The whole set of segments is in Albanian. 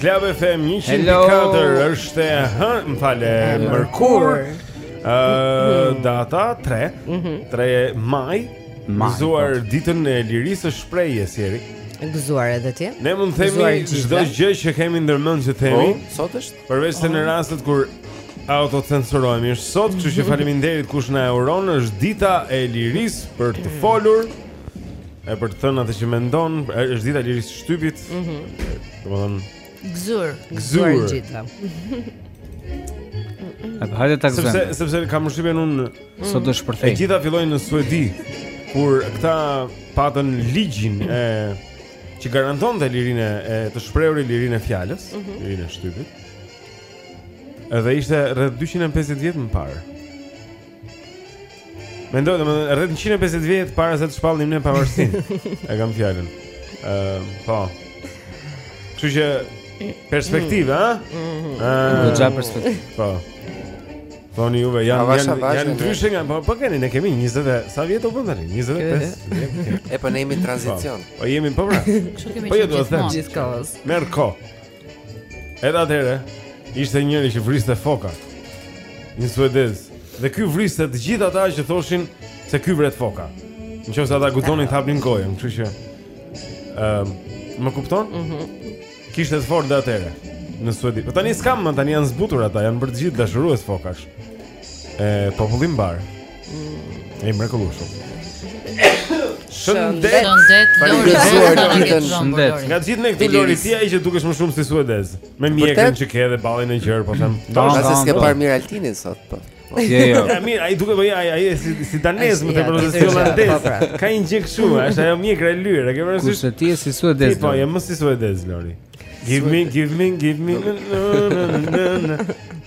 Club FM 104 është e hënë, më fal, e, mërkur, uh, data 3, mm -hmm. 3 maj, gëzuar po. ditën e lirisë së shprehjes, Jeri. Gëzuar edhe ti. Ne mund të themi çdo gjë që kemi ndërmend që të themi. Po, sot është. Përveç se në oh. rastet kur autocensurohemi, është sot, kështu që mhm. faleminderit kush na e uron, është dita e lirisë për të mhm. folur. E për të thënë atë që mendon, është dita e lirisë së shtypit. Mhm. Domethënë Gëzuar, gëzuar të gjithë. Atë hajde ta gëzojmë. Sepse sepse kam përshtypjen unë sot do shpërthej. Të gjitha fillojnë në Suedi kur këta patën ligjin e që garantonte lirinë e të shprehurit, lirinë e fjalës, mm -hmm. lirinë e shtypit. Edhe ishte rreth 250 vjet më parë. Mendo domethënë rreth 150 vjet para se të shpallnim ne pavarësinë E kam fjalën uh, Po Kështu që perspektivë, hë? Mm -hmm. Ja perspektivë Po Po një juve, janë janë, janë, janë, janë ndryshe nga Po, po keni, ne kemi 20 dhe Sa vjet u bënë tani? 25 E po ne jemi tranzicion po, po jemi po pra Po jo do të them merr ko Edhe atëherë ishte njëri që vriste foka. Një suedez. Dhe ky vriste të gjithë ata që thoshin se ky vret foka. Në qoftë se ata guxonin të hapnin gojën, kështu që ëm ehm, uh, më kupton? Mhm. Mm Kishte të fortë dhe atëherë në Suedi. Po tani s'ka më, tani janë zbutur ata, janë bërë të gjithë dashurues fokash. E populli mbarë. E mrekullueshëm. Shëndet. Shëndet. Faleminderit. Shëndet. Nga të gjithë ne këtu Lori ti je ai që dukesh më shumë si suedez. Me mjekrën që ke dhe ballin e gjerë, po them. Do të thotë s'e ke parë mirë Altinin sot, po. Po. Jo, jo. Ja mirë, ai duket po ai ai si si danez më tepër se si holandez. Po, pra. Ka një gjë kështu, është ajo mjekra e lyer, e ke parasysh? Kush ti je si suedez? Po, jam më si suedez Lori. Give me, give me, give me.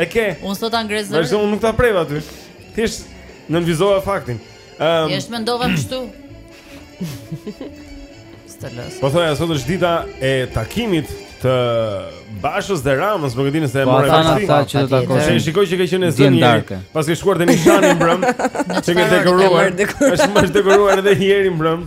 E ke. Unë sot ta ngre zërin. Vazhdo, unë nuk ta preka aty. Thjesht nënvizova faktin. Ëm. Ehm, um, Është mendova kështu. Stalos. Po thoja sot është dita e takimit të Bashës dhe Ramës, nuk e di nëse e po, morën vesh ata që do takoheshin. Ne shikoj që ka qenë zënë. Paske shkuar te Nishani mbrëm. Të ka dekoruar? Është dekoruar edhe Jeri mbrëm.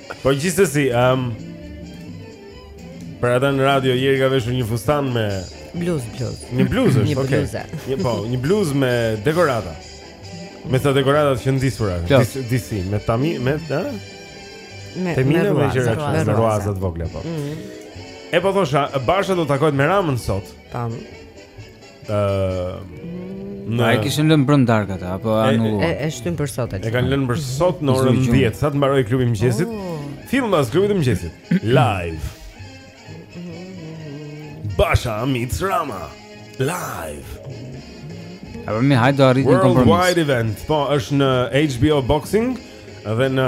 Po gjithsesi, ëm um, Për ata në radio Jeri ka veshur një fustan me bluzë, bluzë. Një bluzë, një okay. bluzë. Një po, një bluzë me dekorata. Me sa dekorata që ndisura, disi, disi me temina, hë? Me me ruaza, me ruaza të vogla po. Mm -hmm. E po thosha, Basha do të takohet me Ramën sot. Tam. Ëh. Na e kishin lënë mbrëmë darkë ata apo e anuluan. E, e, e shtyn për sot atë. E kanë lënë për sot në orën 10, sa të mbarojë klubi i mëngjesit. Oh. Fill mbas klubit të mëngjesit. Live. Basha meets Rama. Live. Apo më në fund do arrijnë një kompromis. World Wide Event. Po, është në HBO Boxing dhe në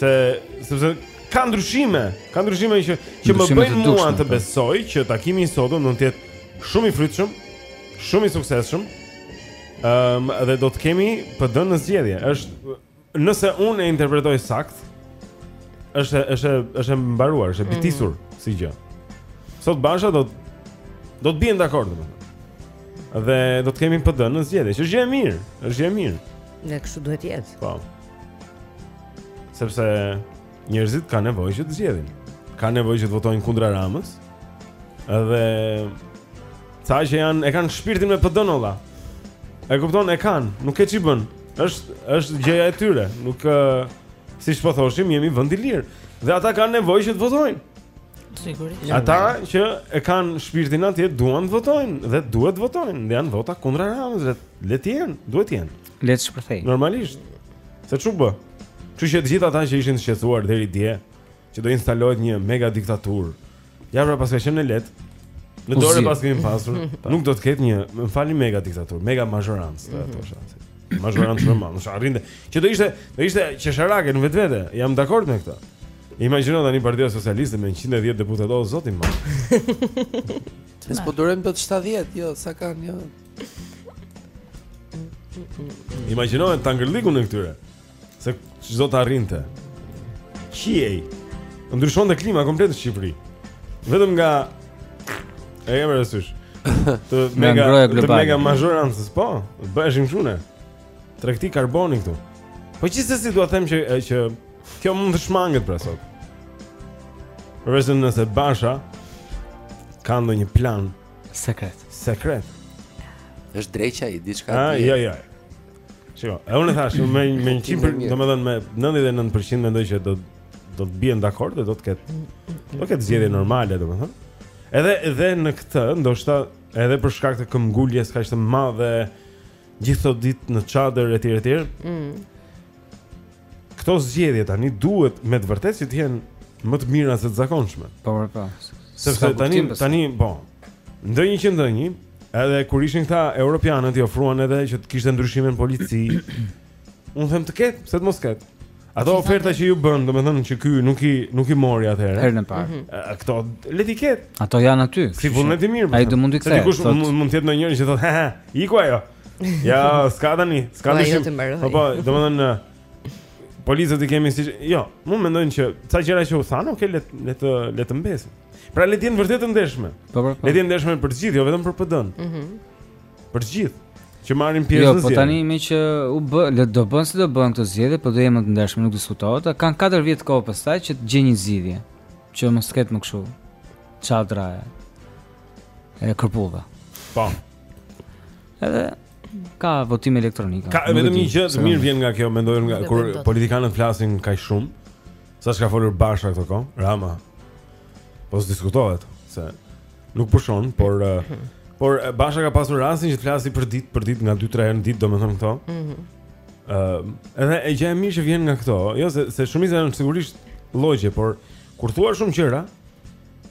Se sepse ka ndryshime, ka ndryshime që që më bëjnë mua të po. besoj që takimi i sotëm do të jetë shumë i frytshëm, shumë i suksesshëm. Ëm um, dhe do të kemi PD-në në zgjedhje. Është nëse unë e interpretoj saktë, është është është e mbaruar, është e mhm. bitisur mm -hmm. si gjë. Sot Basha do do të bien dakord domethënë. Dhe do të kemi PD-në në zgjedhje, që është gjë e mirë, është gjë e mirë. Ne kështu duhet të jetë. Po. Sepse njerëzit kanë nevojë që të zgjedhin. Kanë nevojë që të votojnë kundra Ramës. Edhe ca që janë e kanë shpirtin me PD-në o lla. E kupton, e kanë, nuk ke ç'i bën. Është është gjëja e tyre, nuk siç po thoshim, jemi vend i lirë dhe ata kanë nevojë që të votojnë. Sigurisht. Ata që e kanë shpirtin atje duan të votojnë dhe duhet të votojnë, dhe janë vota kundra Ramës, le të jenë, duhet të jenë. Le të shpërthejnë. Normalisht. Se ç'u bë. Kështu që të gjithë ata që ishin të shqetësuar deri dje, që do instalohet një mega diktaturë. Ja pra paska qenë e lehtë. Në dorë e paskemi pasur, nuk do të ketë një, më falni mega diktaturë, mega mazhorancë, do të thosha. Mazhorancë normal, mos arrinte. Që do ishte, do ishte qesharake në vetvete. Jam dakord me këtë. Imagjino tani Partia Socialiste me 110 deputetë, o zoti im. Ne s'po durojmë dot me 70, jo, sa kanë, jo. Imagjinoje tangërllikun e këtyre. Se ç'do të arrinte. Qiej. Ndryshonte klima komplet në Shqipëri. Vetëm nga e jam rësysh. Të mega të mega mazhorancës, po. Bëheshim këtu ne. Tregti karboni këtu. Po gjithsesi dua të them që që kjo mund të shmanget pra sot. Përveçse nëse Basha ka ndonjë plan Sekret. Sekret. Është dreqa i diçka ah, tjetër. Jo, jo. Shiko, e unë thashë me me 100%, domethënë me 99% mendoj që do do të bien dakord dhe do të ketë do ketë zgjedhje normale domethënë. Edhe edhe në këtë, ndoshta edhe për shkak të këmbguljes kaq të madhe gjithë ato ditë në çadër etj etj. Mm. Këto zgjedhje tani duhet me të vërtetë që të jenë më të mira se të zakonshme. Po, po, po. Sepse tani tani po. Ndonjë që ndonjë, edhe kur ishin këta europianët i ofruan edhe që të kishte ndryshime në polici. Unë them të ketë, pse të mos ketë. Ato oferta që iu bënë, domethënë që ky nuk i nuk i mori atëherë. Herën e parë. Mhm. Këto le t'i ketë. Ato janë aty. Si vullnet i mirë. Ai do mund të kthehet. Dikush mund të jetë ndonjëri që thotë, "Ha ha, iku ajo." Ja, s'ka tani, s'ka po, jo ndryshim. Po, po, domethënë policët i kemi siç, jo, mund mendojnë që ca gjëra që u thanë, okay, le le të le të mbesin. Pra le të jenë vërtet të ndershme. Po, po, po. Le të jenë të ndershme për të gjithë, jo vetëm për PD-n. Mhm. Mm për të gjithë që marrin pjesë jo, në zgjedhje. Jo, po tani me që u bë, le të do bëhen si do bëhen këto zgjedhje, po do jenë të ndershme, nuk diskutohet. Kanë 4 vjet kohë pastaj që të gjejnë një zgjidhje, që mos të ketë më kështu. Çadra e kërpudha. Po. Edhe ka votime elektronik. Ka vetëm një gjë të mirë vjen nga kjo, mendoj unë kur politikanët flasin kaq shumë. Sa ç'ka folur Basha këto kohë, Rama. Po s'diskutohet se nuk pushon, por eh, por eh, Basha ka pasur rastin që të flasi për ditë për ditë nga 2-3 herë në ditë, domethënë këto. Ëh. Mm -hmm. uh, edhe e gjë e mirë që vjen nga këto, jo se se shumica janë sigurisht llogje, por kur thua shumë gjëra,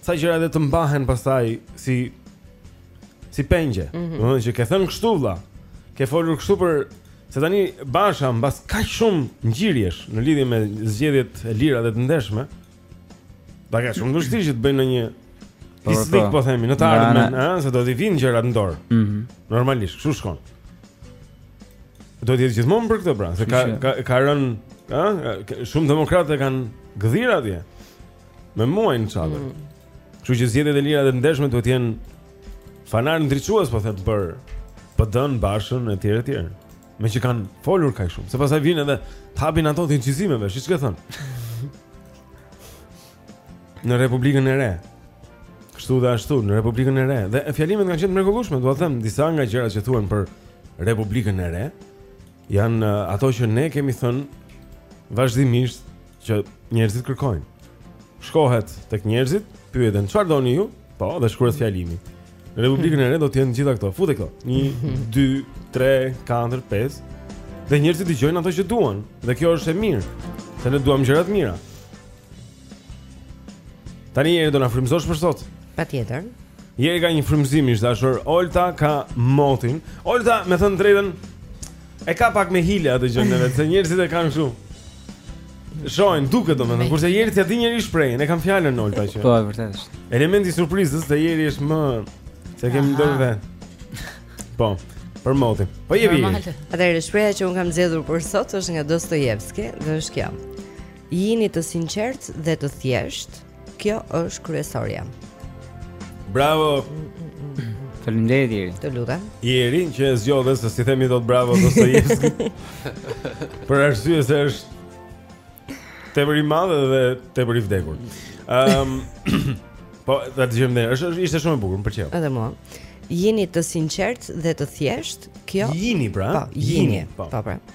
ca gjëra edhe të mbahen pastaj si Si pengje. Mm -hmm. Domethënë që ke thënë kështu vlla. Ke folur kështu për se tani Basha mbas kaq shumë ngjirjesh në lidhje me zgjedhjet e lira dhe të ndershme. Do ta ketë shumë vështirë që të bëjnë ndonjë po, fisnik po. po themi në të ardhmen, ëh, se do t'i vijnë gjërat në dorë. Mhm. Mm Normalisht, kështu shkon. Do të jetë gjithmonë për këtë pra, se ka ka ka rënë, ëh, shumë demokratë kanë gdhir atje. Me muaj në çadër. Mm. Kështu që zgjedhjet e lira dhe të ndershme duhet të jenë fanar ndriçues po them për PD-n, Bashën etj etj. Me që kanë folur kaq shumë, se pastaj vjen edhe të hapin ato të incizimeve, shiç ke thënë. Në Republikën e Re. Kështu dhe ashtu në Republikën e Re. Dhe fjalimet kanë qenë të mrekullueshme, dua të them disa nga gjërat që thuhen për Republikën e Re. Janë ato që ne kemi thënë vazhdimisht që njerëzit kërkojnë. Shkohet tek njerëzit, pyeten çfarë doni ju? Po, dhe shkruhet fjalimi. Në Republikën e Re do të jenë të gjitha këto. Fute këto. 1 2 3 4 5. Dhe njerëzit dëgjojnë ato që duan, dhe kjo është e mirë. Se ne duam gjëra të mira. Tani jeri do na frymëzosh për sot? Patjetër. Jeri ka një frymëzim miq dashur. Olta ka motin. Olta, me thënë drejtën, e ka pak me hile atë gjënë e vet, se njerëzit e kanë kështu. Shojnë, duket domethënë, kurse Jeri të di një shprehje, e kam fjalën Olta që. Po, e vërtetë është. Elementi i surprizës te Jeri është më se kemi ndër vend. Po. Për motin. Po jepi. Atëherë shprehja që unë kam zgjedhur për sot është nga Dostojevski dhe është kjo. Jini të sinqertë dhe të thjeshtë, kjo është kryesorja. Bravo. Faleminderit Jeri. Të lutem. Jeri që e zgjodhe se s'i themi dot bravo Dostojevski. Për arsye se është tepër i madh dhe tepër i vdekur. Ehm um, Po, ta dëgjojmë ne. Është ishte shumë e bukur, më pëlqeu. Edhe mua. Jini të sinqertë dhe të thjeshtë. Kjo Jini pra. Po, jini. Po, po. Po.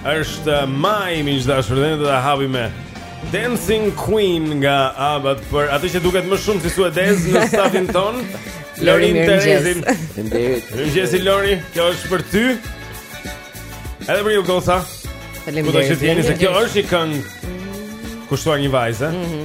Është maj miq dashur dhe ne do ta hapim me Dancing Queen nga ABBA për atë që duket më shumë si suedeze në stafin tonë. Lorin Terezin. Faleminderit. Mirëmëngjes Lori, kjo është për ty. Edhe për ju goca. Kudo që jeni se kjo është një këngë kushtuar një vajze. Mhm.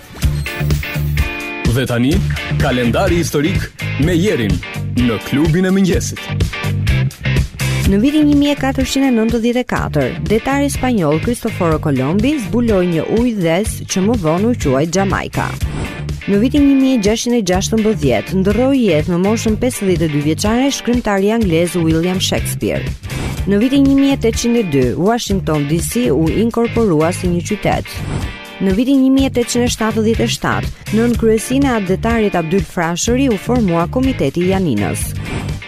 Dhe tani, kalendari historik me Jerin në klubin e mëngjesit. Në vitin 1494, detari spanjoll Cristoforo Colombi zbuloi një ujdhesë që më vonë u quaj Jamaica. Në vitin 1616, ndërroi jetë në moshën 52 vjeçare shkrimtari anglez William Shakespeare. Në vitin 1802, Washington DC u inkorporua si një qytet. Në vitin 1877, nën kryesinë e atdetarit Abdyl Frashëri u formua Komiteti i Janinës.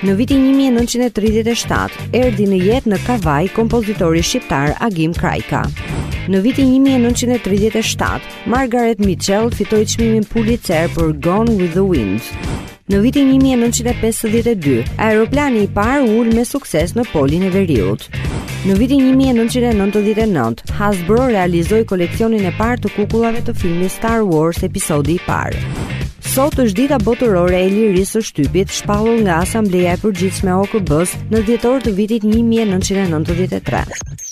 Në vitin 1937, erdhi në jetë në Kavajë kompozitori shqiptar Agim Krajka. Në vitin 1937, Margaret Mitchell fitoi çmimin Pulitzer për Gone with the Wind. Në vitin 1952, aeroplani i parë u ul me sukses në Polin e Veriut. Në vitin 1999, Hasbro realizoi koleksionin e parë të kukullave të filmit Star Wars episodi i parë. Sot është dita botërore e lirisë së shtypit, shpallur nga Asambleja e Përgjithshme e OKB-së në dhjetor të vitit 1993.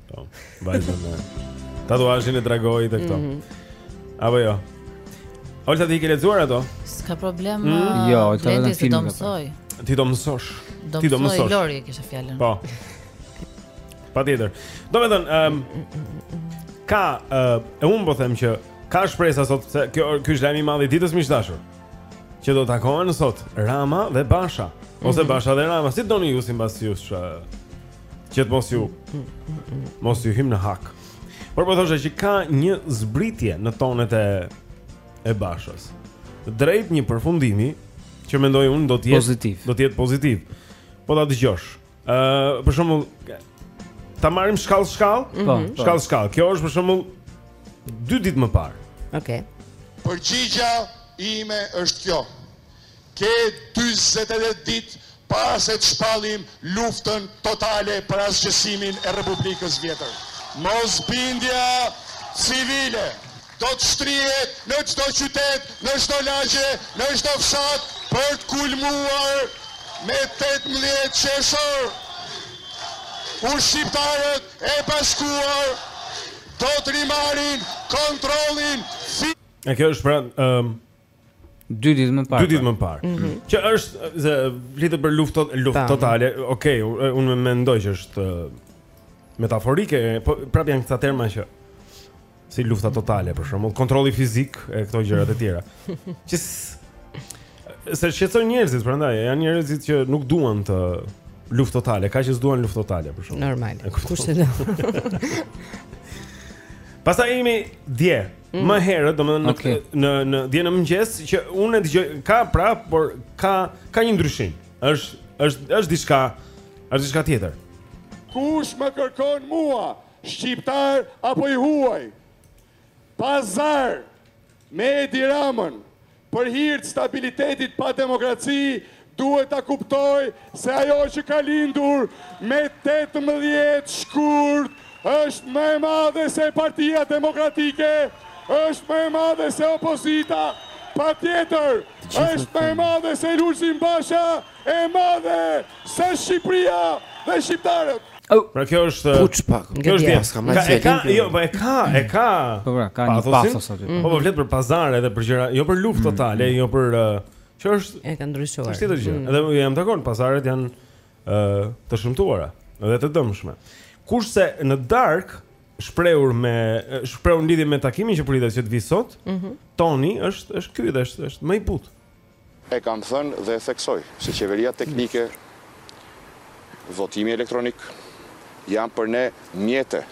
Po, vajzën me tatuazhin e dragoit e këto. Mm -hmm. Apo jo. Olta ti i ke lexuar ato? S'ka problem. Mm -hmm. Jo, Olta vetëm filmi. Do mësoj. Ti do mësosh. Ti do mësosh. Lori e kisha fjalën. Po. Patjetër. Domethënë, ehm um, ka uh, e unë po them që ka shpresa sot se kjo ky është lajmi i madh i ditës miq dashur. Që do takohen sot Rama dhe Basha ose mm -hmm. Basha dhe Rama, si doni ju sipas jush. Uh, Që të mos ju mos ju hyj në hak Por po thosha që ka një zbritje në tonet e e Bashës Drejt një përfundimi Që mendoj unë do të jetë pozitiv Do të jetë pozitiv Po ta dëgjosh uh, për shembull ta marrim shkallë shkallë mm -hmm. Shkallë shkallë Kjo është për shembull dy ditë më parë Okej okay. Përgjigja ime është kjo Ke dyzet e tetë ditë para se të shpallim luftën totale për asgjësimin e Republikës së Vjetër. Mosbindja civile do të shtrihet në çdo qytet, në çdo lagje, në çdo fshat për të kulmuar me tetëmbëdhjetë qershor, kur shqiptarët e bashkuar do të rimarrin kontrollin. Kjo është pra ëm Dy ditë më parë. Dy ditë pra. më parë. Mm -hmm. Që është flitet për luftë tot, luftë po. totale. Okej, okay, unë mendoj që është uh, metaforike, po prapë janë këta terma që si lufta totale për shembull, kontrolli fizik e këto gjërat e tjera. Që se shqetësojnë njerëzit prandaj, janë njerëzit që nuk duan luftë totale, ka që s'duan luftë totale për shembull. Normal. Kush e do? Pastaj jemi dje. Mm. Më herët, domethënë okay. në në dje në mëngjes që unë e dëgjoj ka prapë, por ka ka një ndryshim. Është është është diçka, është diçka tjetër. Kush më kërkon mua, shqiptar apo i huaj? Pazar me Edi Ramën, Për hir të stabilitetit pa demokraci duhet ta kuptojë se ajo që ka lindur me tetëmbëdhjetë shkurt është më e madhe se Partia Demokratike, është më e madhe se opozita, patjetër, është më e madhe se Lulzim Basha E madhe sa Shqipëria dhe shqiptarët. Pra kjo është Puç pak. Kjo është diçka, domethënë. Ka, jo, po e ka, e ka. Po pra, ka një pathos aty. Po po flet për pazare dhe për gjëra, jo për luftë mm. totale, jo për që është e ka ndryshuar. Është tjetër gjë. Mm. Edhe unë jam dakord, pazaret janë ë të shëmtuara dhe të dëmshme. Kurse në darkë shprehur shprehur në lidhje me takimin që pritet që të vijë sot, mm -hmm. Toni është është ky dhe është është më i butë. E kam thënë dhe e theksoj se qeveria teknike, votimi elektronik janë për ne mjete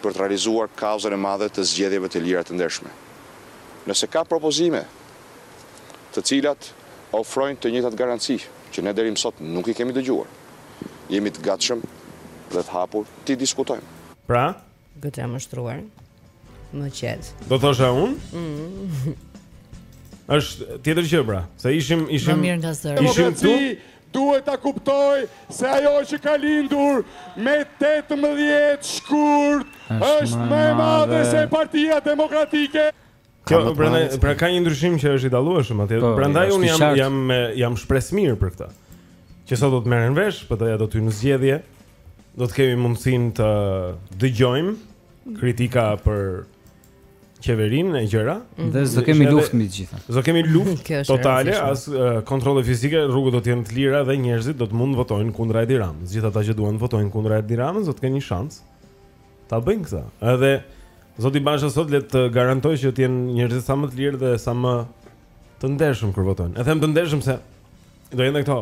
për të realizuar kauzën e madhe të zgjedhjeve të lira e të ndershme. Nëse ka propozime të cilat ofrojnë të njëjtat garanci që ne deri më sot nuk i kemi dëgjuar, jemi të gatshëm dhe të hapur t'i diskutojmë. Pra, Këtë jam ushtruar. Më qet. Ç'do thosha unë? Mm. Është tjetër gjë pra, se ishim ishim më mirë nga zëri. Ishim tu demokracia duhet ta kuptoj se ajo që ka lindur me 18 shkurt është më e madhe se Partia Demokratike. Kjo prandaj pra ka një ndryshim që është i dallueshëm atje. Po, prandaj un jam qartë. jam me, jam shpresëmirë për këtë. Që sot do të merren vesh, PD-ja do të hyjë në zgjedhje. Do të kemi mundësinë të dëgjojmë kritika për qeverinë e gjëra. Mm. Dhe s'do kemi luftë mbi të gjitha. S'do kemi luftë totale, as uh, kontrolle fizike, rrugët do të jenë të lira dhe njerëzit do të mund të votojnë kundra Edi Ramës. Gjithë ata që duan të votojnë kundra Edi Ramës do të kenë një shans. Ta bëjnë këtë. Edhe Zoti Basha sot le të garantoj që të jenë njerëzit sa më të lirë dhe sa më të ndershëm kur votojnë. E them të ndershëm se do jenë këto.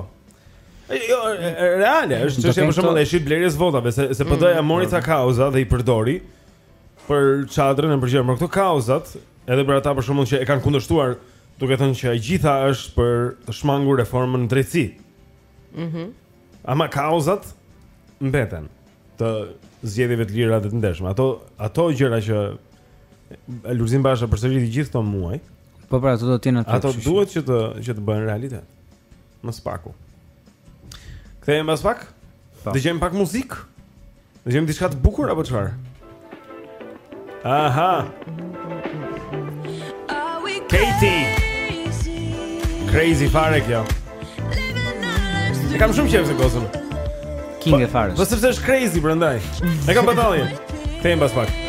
Jo, reale, është çështje për shembull e shitblerjes votave, se se PD-ja mm, mori ca mm. kauza dhe i përdori për çadrën e për gjithë, por këto kauzat, edhe për ata për shembull që e kanë kundërshtuar, duke thënë që e gjitha është për të shmangur reformën në drejtësi. Mhm. Mm Ama kauzat mbeten të zgjedhjeve të lira dhe të ndershme. Ato ato gjëra që Lulzim Basha përsëriti gjithë këto muaj. Po pra, ato do të jenë aty. Ato duhet që të që të bëhen realitet. Më së paku. Kthehemi pas pak. Po. Dëgjojmë pak muzikë. Dëgjojmë diçka të bukur apo çfarë? Aha. Katie. Crazy fare kjo. E kam shumë qejf se gozën. King e fare. Po sepse është crazy prandaj. E kam batalje. Kthehemi pas pak.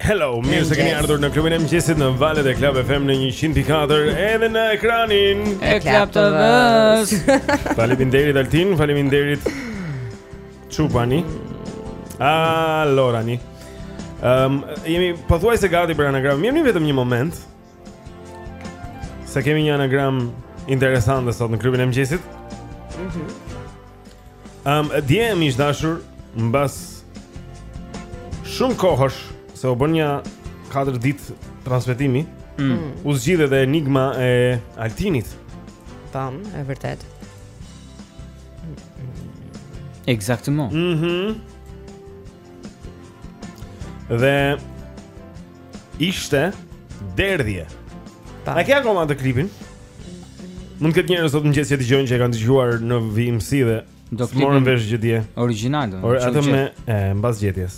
Hello, mirë se keni ardhur në klubin e mëngjesit në valët e Club FM në 104 edhe në ekranin e Club TV-s. Faleminderit Altin, faleminderit Çupani. Allorani. Ehm, um, jemi pothuajse gati për anagramin. Jemi vetëm një moment. Se kemi një anagram interesante sot në klubin e mëngjesit. Mhm. Mm Ëm um, dje më ish dashur mbas shumë kohësh se u bënë nja 4 ditë transmetimi. Mm. mm. U zgjidhe dhe enigma e Altinit. Tam, e vërtet. Exactement. Mhm. Mm Dhe ishte derdhje. Ta. A ke akoma atë klipin? Mund të ketë njerëz sot mëngjes që dëgjojnë që e kanë dëgjuar në vijimësi dhe s'e morën vesh gjë dje. Origjinal. Atë me e mbas gjetjes.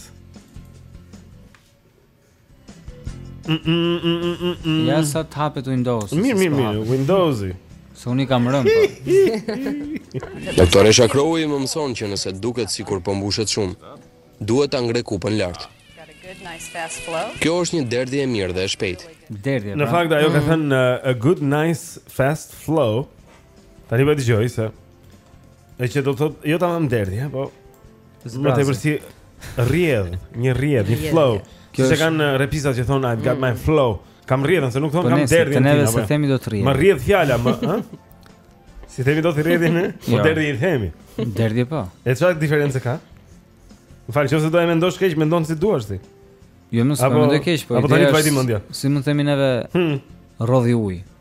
Mm, mm, mm, mm, mm. Ja sa të hapet Windows. Mirë, mirë, mirë, Windowsi. Se unë i kam rënë, po. Doktore Shakrovi më mëson që nëse duket sikur po mbushet po shumë, duhet ta ngre kupën lartë. Kjo është një derdhje e mirë dhe e shpejtë. Derdhje, Në pra. fakt, ajo ka mm. thënë uh, a good, nice, fast flow. Tani po dëgjoj se... E që do të thotë, jo të amë derdhje, po... Më tepër si rrjedh, një rrjedh, një flow. Kjo se kanë uh, repistat që thonë I've got my mm. flow. Kam rrjedhën, se nuk thonë po kam derdhjen. Po ne se po. themi do të rrjedh. Më rrjedh fjala, më, ha? Si themi do të rrjedhin ne? Po jo. derdhje i themi. Derdhje po. E çfarë diferencë ka? Më fal, nëse do e mendosh keq, mendon si duash ti. Jo, më s'po mendoj keq, po. Apo tani vajti mendja. Si mund të themi neve? Hmm. Rrodhi uji.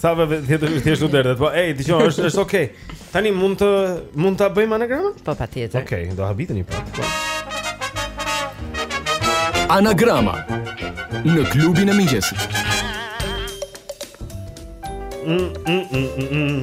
Ca thjesht thjesht u derdhet. Po ej, dëgjoj, është është okay. Tani mund të mund ta bëjmë anagramën? Po patjetër. Okej, okay, do habiteni pak. Po. Anagrama në klubin e mëngjesit. Mm, mm, mm, mm, mm.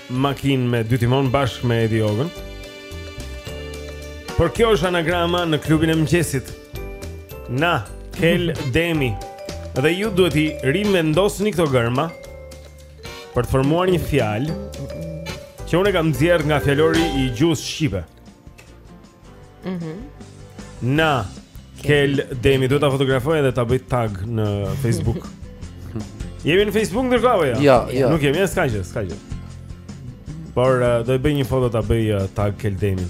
makinë me dy timon bashkë me Edi Ogën. Por kjo është anagrama në klubin e mëngjesit. Na, Kel Demi. Dhe ju duhet t'i rivendosni këto germa për të formuar një fjalë që unë e kam nxjerrë nga fjalori i gjuhës shqipe. Mhm. Mm Na Kel Demi duhet ta fotografoj edhe ta bëj tag në Facebook. Jemi në Facebook ndërkohë apo jo? Jo, jo. Nuk jemi, s'ka gjë, s'ka gjë. Por uh, do e bëj një foto ta bëj uh, tag Kel Demi.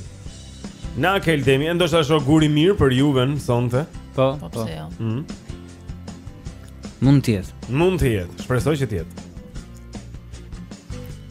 Na Kel Demi, ndoshta është ogur i mirë për Juven sonte. Po, po. po. Jo. Mhm. Mund të jetë. Mund të jetë, shpresoj që të jetë.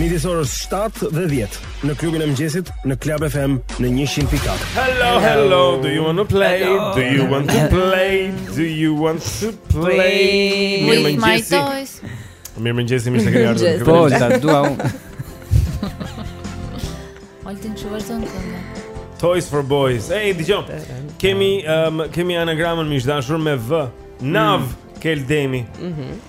Midis orës 7 dhe 10 në klubin e mëngjesit në Club FM në 100.4. Hello, hello, do you want to play? Hello. Do you want to play? Do you want to play? Mirë mëngjesi. Mirë mëngjesi, mirë se keni ardhur. Po, ta dua unë. Altin çuvarson këngën. Toys for boys. Ej, dëgjom. Kemi um, kemi anagramën miq të dashur me V. Nav mm. Keldemi. Mhm. Mm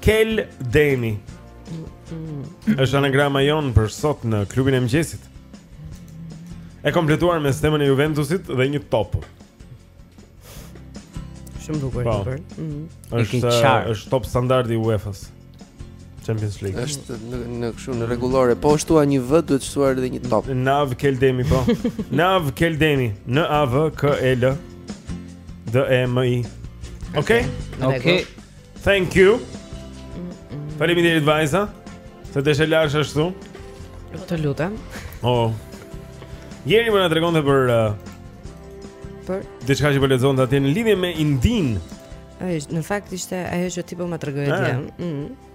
Kel Demi. Është anagrama jonë për sot në klubin e mëngjesit. E kompletuar me stemën e Juventusit dhe një top. Shumë bukur po. bukur. Mhm. Është është top standardi i UEFA-s. Champions League. Është në në kështu në rregullore. Po shtua një V duhet shtuar edhe një top. Nav Keldemi po. Nav Keldemi, N A V K E L D E M I. Okej. Okej. Thank you. Faleminderit vajza. Të deshë lash ashtu. Të lutem. Oh. Jeri po na tregonte për uh, për diçka që po lexonte atje në lidhje me Indinë. Ai në fakt ishte ajo që ti po më tregoje. Ah. Ëh. Mm.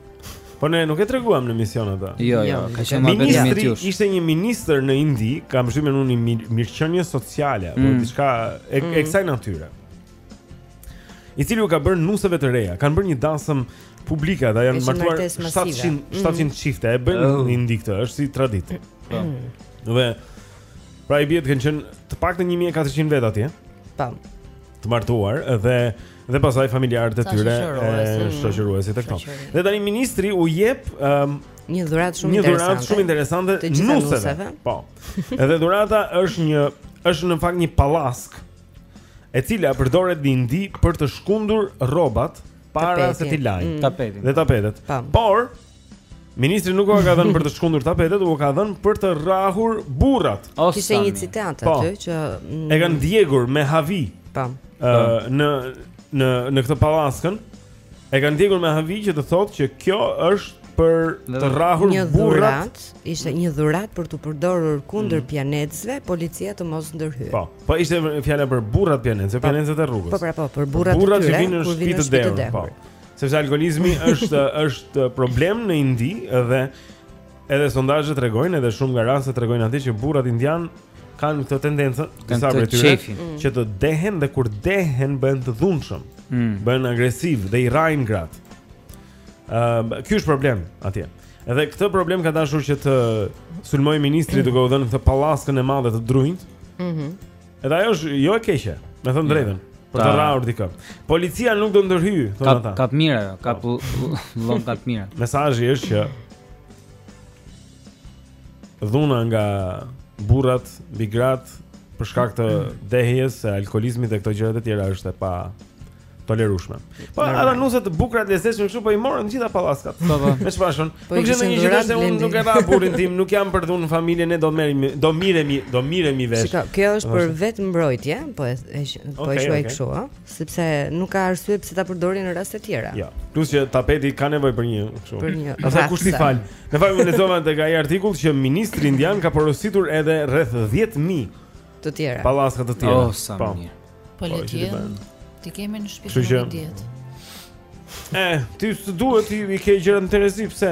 Po ne nuk e treguam në emision atë. Jo, jo, jo, ka qenë më vetëm me tjush. Ishte një ministër në Indi, kam dyshimin unë mirëqenie sociale apo mm. diçka e, mm. e kësaj natyre. i cili u ka bërë nuseve të reja, kanë bërë një dasmë publike dhe janë martuar 700 700 mm. çifte, e bëjnë oh. në Indi këtë, është si traditë. Po. Mm. Dhe pra i bie të kanë qenë të paktën 1400 vet atje. Tam. Të martuar dhe dhe pastaj familjarët e tyre e shoqëruesit e këto. Dhe tani ministri u jep um, një dhuratë shumë interesante. Një dhuratë shumë interesante nuseve. Po. Edhe dhurata është një është në fakt një pallask. e cila përdoret në Indi për të shkundur rrobat para se t'i lajë mm. tapetin. Dhe tapetet. Por ministri nuk ua ka dhënë për të shkundur tapetet, ua ka dhënë për të rrahur burrat. Kishte një citat po. aty që mm, e kanë djegur me havi. Tam. Po. Ë në në në këtë pallaskën E kanë djegur me havi që të thotë që kjo është për të rrahur një burrat. Ishte një dhuratë për të përdorur kundër mm. pijanecëve, policia të mos ndërhyjë. Po, po ishte fjala për burrat pijanecë, po, pijanecët e rrugës. Po, pra, po, për burrat e tyre, që vijnë në shtëpi të dehur. Po. Sepse alkoolizmi është është problem në Indi dhe edhe sondazhet tregojnë edhe shumë nga rastet tregojnë atë që burrat indianë kanë këtë tendencën disa prej tyre mm. që të dehen dhe kur dehen bëhen të dhunshëm. Mm. Bëhen agresivë dhe i rrahin gratë. Ëm, ehm, uh, ky është problem atje. Edhe këtë problem ka dashur që të sulmojë ministri duke u dhënë këtë pallaskën e madhe të drunjtë. Mhm. Mm Edhe ajo është jo e keqe, me thënë jo. drejtën. Për të rrahur dikë. Policia nuk do ndërhyjë, thonë ata. Kap mirë, kap po. vëllon kap mirë. Mesazhi është që dhuna nga burrat mbi gratë për shkak të dehjes, e alkoolizmit dhe këto gjërat e tjera është e patolerueshme. Po ato nuse të bukura të lezetshme kështu po i morën të gjitha pallaskat. Po po. Me çfarë shon? Po gjë në një gjë se unë nuk e rrah burrin tim, nuk jam për dhunë në familje, ne do merrim, do merremi, do merremi vesh. Shiko, kjo është për vetëmbrojtje, po e po e shoh kështu, ëh. sepse nuk ka arsye pse ta përdorin në raste të tjera. Jo. Plus që tapeti ka nevojë për një kështu. Për një. Ata kush i fal. Në fakt unë lexova tek ai artikull që ministri indian ka porositur edhe rreth 10000 të tjera. Pallaska të tjera. Oh, sa po. mirë. Po, po le të jenë. T'i kemi në shtëpi të dhjetë. Eh, ti s'të duhet ti i ke gjërat në terezi pse?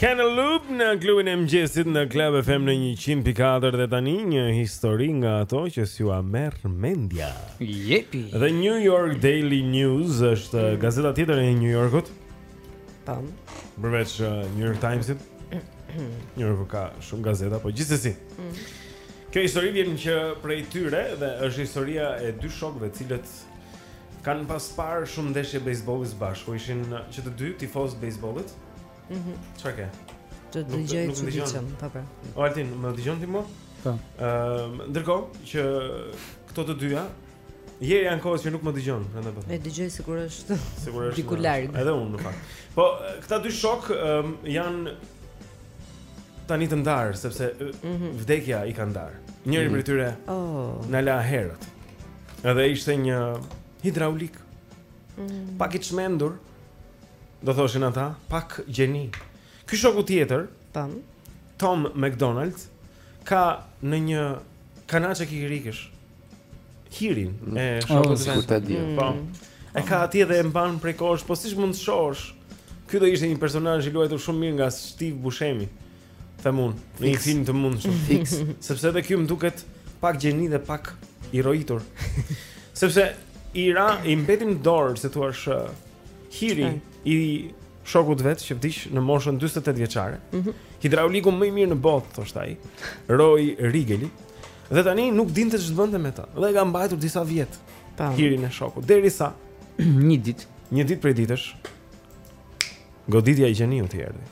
Ka Nelup në klubin e mëngjesit në Club FM në 100.4 dhe tani një histori nga ato që s'jua merr mendja Jepi The New York Daily News është mm. gazeta tjetër e New Yorkut Tam Përveç uh, New York Timesit New Yorku ka shumë gazeta, po gjithsesi mm. Kjo histori vjen që prej tyre dhe është historia e dy shokëve të cilët Kanë pas parë shumë ndeshje bejsbolli së bashku, ishin që të dy tifozë të bejsbollit. Mhm. Mm Çfarë ke? Të dëgjoj të dëgjojmë, po po. O Altin, më dëgjon ti më? Po. Ëm, ndërkohë që këto të dyja Ka një kohë që nuk më dëgjon, prandaj po. E dëgjoj sigurisht. Sigurisht. Diku larg. Edhe unë në fakt. Po, këta dy shokë um, janë tani të ndarë sepse mm -hmm. vdekja i ka ndarë. Njëri mm -hmm. prej tyre oh. na la herët. Edhe ishte një hidraulik. Mm. Pak i çmendur. Do thoshin ata, pak gjeni. Ky shoku tjetër, Tom McDonald ka në një kanaçe kikirikësh. Hirin mm. e oh, shokut të vet. Mm. Po. E ka atje dhe e mban prej kohësh, po siç mund të shohësh. Ky do ishte një personazh i luajtur shumë mirë nga Steve Buscemi. them unë, në një film të mundshëm. Fix, sepse edhe ky më duket pak gjeni dhe pak i rojitur. sepse i ra i mbeti në dorë si thua sh hiri i shokut të vet që vdiq në moshën 48 vjeçare. Mm -hmm. Hidrauliku më i mirë në botë, thoshte ai. Roy Rigeli. Dhe tani nuk dinte ç'të bënte me ta. Dhe e ka mbajtur disa vjet. Tam. Hirin e shokut derisa një ditë, një ditë prej ditësh goditja e gjeniut erdhi.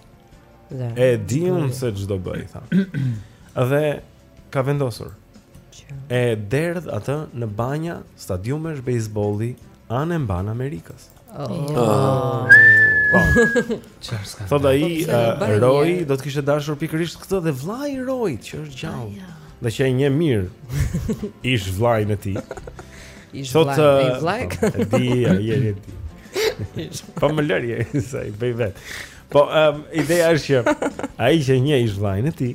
Dhe e di unë se ç'do bëj, tha. Dhe ka vendosur. E derdh atë në banja stadiumesh bejsbolli anembanë Amerikës. Oh. Po. Çfarë? Thotë ai uh, Roy do të kishte dashur pikërisht këtë dhe vllai i Royt që është gjallë. Dhe që e njeh mirë ish vllain e tij. Ish vllai, uh, vllai. Po, e di, e di. Po më lërje, sa i bëj vetë. Po, um, ideja është që ai që njeh ish vllain e tij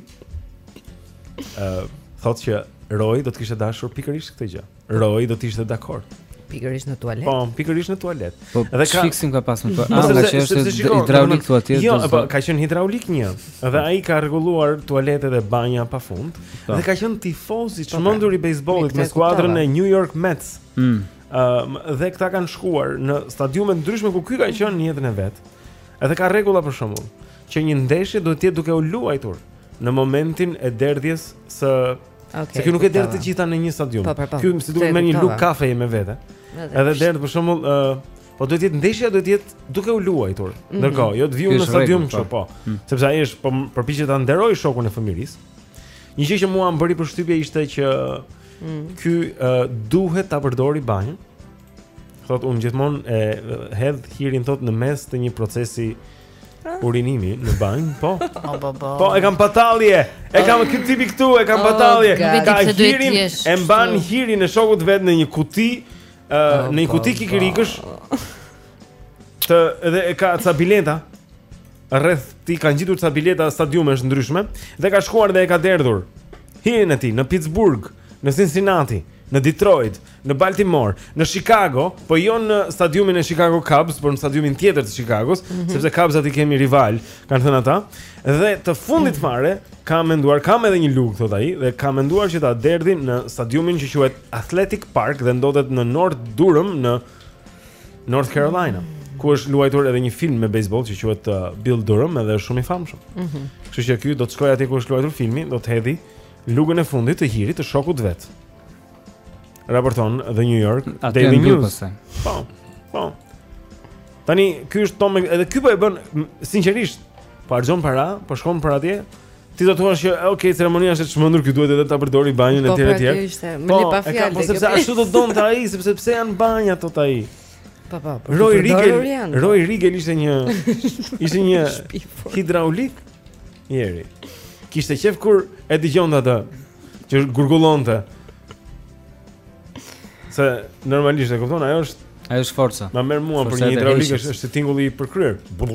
uh, thotë që Roy do të kishte dashur pikërisht këtë gjë. Roy do të ishte dakord. Pikërisht në tualet. Po, pikërisht në tualet. Po, edhe ka fiksim ka pasur po. Ah, ngaqë është hidraulik thua ti. Jo, po ka qenë hidraulik një. Dhe ai ka rregulluar tualete dhe banja pafund. Po. Dhe ka qenë tifoz i po, çmendur i bejsbollit me skuadrën e New York Mets. Mm. Ëm dhe këta kanë shkuar në stadiume të ndryshme ku ky ka qenë në jetën e vet. Edhe ka rregulla për shembull, që një ndeshje duhet të jetë duke u luajtur në momentin e derdhjes së Okay, se kjo nuk e derdh të gjitha në një stadium. Po, po, po. Ky si duket me një lug kafeje me vete. Edhe derdh për shembull, ë, uh, po duhet të jetë ndeshja duhet të jetë duke u luajtur. Mm -hmm. Ndërkohë, jo të vijë në stadium kështu, po. po. Mm. Sepse ai është po përpiqet ta nderojë shokun e fëmijërisë. Një gjë që mua më bëri përshtypje ishte që mm. ky uh, duhet ta përdori banjën. Thot un gjithmon e hedh hirin thot në mes të një procesi urinimi në banjë, po. Po, po, po. Po e kam batalje. E kam këtë tipi këtu, e kam batalje. Ka hirin, e mban hirin e shokut të vet në një kuti, në një kuti kikirikësh. Edhe ka ca bileta. Rreth tij kanë gjetur ca bileta stadiumesh të ndryshme dhe ka shkuar dhe e ka derdhur hirin e tij në Pittsburgh, në Cincinnati, në Detroit. në Baltimore, në Chicago, po jo në stadiumin e Chicago Cubs, por në stadiumin tjetër të Chicagos, mm -hmm. sepse Cubs-at i kemi rivalë, kanë thënë ata. Dhe të fundit fare ka menduar, kam edhe një lugë thot ai, dhe ka menduar që ta derdhin në stadiumin që quhet Athletic Park dhe ndodhet në North Durham në North Carolina. Mm -hmm ku është luajtur edhe një film me baseball që quhet uh, Bill Durham, edhe është shumë i famshëm. Mhm. Mm Kështu që ky do të shkojë atje ku është luajtur filmi, do të hedhi lugën e fundit të hirit të shokut të vet. Raporton The New York Daily News. Po. Po. Tani ky është Tom edhe ky po e bën sinqerisht. Po harxhon para, po shkon për atje. Ti do të thuash që ok, ceremonia është e çmendur, ky duhet edhe ta përdori banjën e po, e tjerë e tjerë. Po, po, po, po, po, sepse ashtu do donte ai, sepse pse janë banja thot ai. Po, po, po. Roy Rigel, Roy Rigel ishte një ishte një hidraulik. Njeri. Kishte qef kur e dëgjonte atë që gurgullonte. Se normalisht e kupton, ajo është ajo është forca. Ma merr mendja për një hidraulik është është tingulli i përkryer. Kur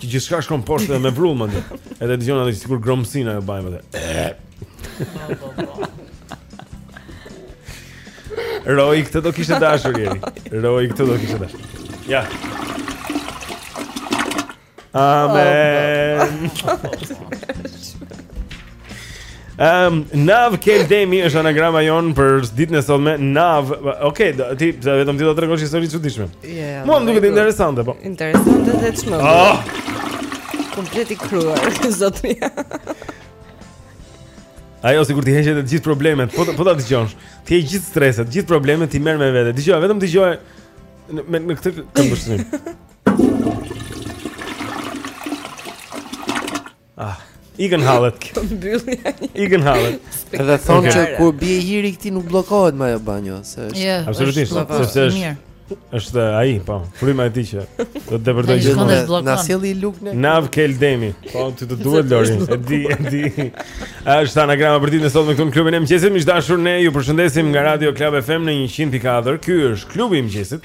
gjithçka shkon poshtë me vrull mendje. Edhe dëgjon atë sikur gromsin ajo bajmë atë. Roi këtë do kishte dashur njeri. Roi këtë do kishte dashur. Ja. Amen. Ehm, um, Nav Keldemi është anagrama jon për ditën e sotme. Nav, okay, do, ti do vetëm ti do të tregosh histori të çuditshme. Yeah, Mua më duket interesante po. Interesante dhe të çmendur. Oh! Komplet i kruar, zotri. Ajo sikur t'i heq të gjithë problemet, po po ta dëgjosh. T'i heq gjithë streset, gjithë problemet t'i merr me vete. Dëgjoje, vetëm dëgjoje në në këtë këmbështrim. Ah, ikën hallet. Kjo mbylli. Ikën hallet. Edhe thonë që kur bie hiri këtij nuk bllokohet më ajo banjo, se është. Jo, Absolutisht, sepse është mirë. Është ai, po, fryma e tij që do të depërtoj gjithmonë. Na sjelli lukën. Nav Keldemi. Po, ti të duhet Lori. E di, e di. Është anagrama për ditën e sotme këtu në klubin e mëngjesit. Miq të dashur, ne ju përshëndesim nga Radio Club FM në 104. Ky është klubi i mëngjesit.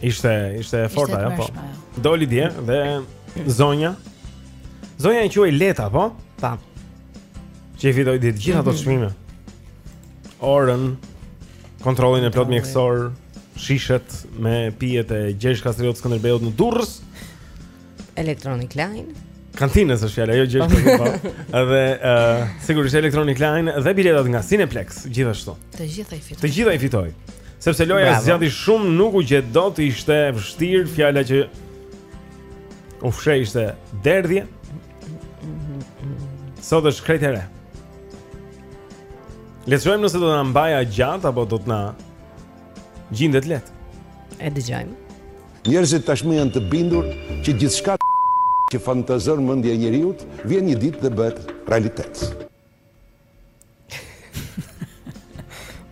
Ishte ishte e fortë ajo po. Doli dje dhe zonja zonja e quajnë Leta po? Ta. Që i fitoi dje të gjithë ato mhm. çmime. Orën kontrollin e plot mjekësor, shishet me pijet e Gjergj Kastriot Skënderbeut në Durrës. Electronic Line. Kantina është fjala, jo Gjergj, po. Edhe ë uh, sigurisht Electronic Line dhe biletat nga Cineplex gjithashtu. Të gjitha i fitoi. Të gjitha i fitoi. Sepse loja zgjati shumë, nuk u gjet dot, ishte e vështirë fjala që u fsheh ishte derdhje. Sot është krejt e re. Le të shojmë nëse do të na mbajë gjatë apo do të na gjindet lehtë. E dëgjojmë. Njerëzit tashmë janë të bindur që gjithçka që fantazon mendja e njeriut, vjen një ditë dhe bëhet realitet.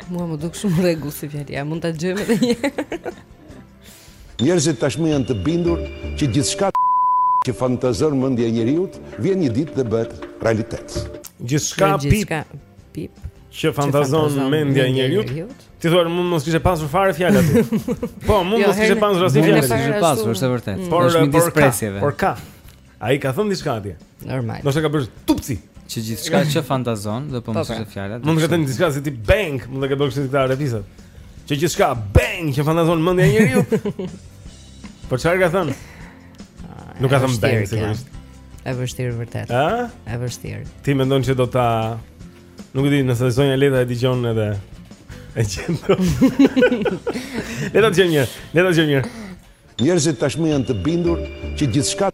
Mua më duk shumë në rregull si fjalia, mund të gjejmë edhe një. Njerëzit tashmë janë të bindur që gjithçka që fantazon mendja e njeriut, vjen një ditë dhe bëhet realitet. Gjithçka pip. Pip. Që fantazon mendja e njeriut, Ti thua mund mos kishte pasur fare fjalë aty. Po, mund jo, mos kishte pasur asnjë fjalë. Mund mos kishte pasur, është e vërtetë. Por është midis presjeve. Por ka. Ai ka thënë diçka atje. Normal. Do të ka bërë tupci. Që gjithçka që fantazon dhe po, po mos kishte pra. fjalë. Mund të ketë thënë diçka si tip bang, mund të ka bërë këta revizat. Që gjithçka bang që fantazon mendja e njeriut. Por çfarë ka thënë? Ah, Nuk ka thënë bang sigurisht. Është e vështirë vërtet. Ë? Është e vështirë. Ti mendon se do ta Nuk e di nëse zonja Leta e dëgjon edhe e gjen. Leta gjen një, Leta gjen një. Njerëzit tashmë janë të bindur që gjithçka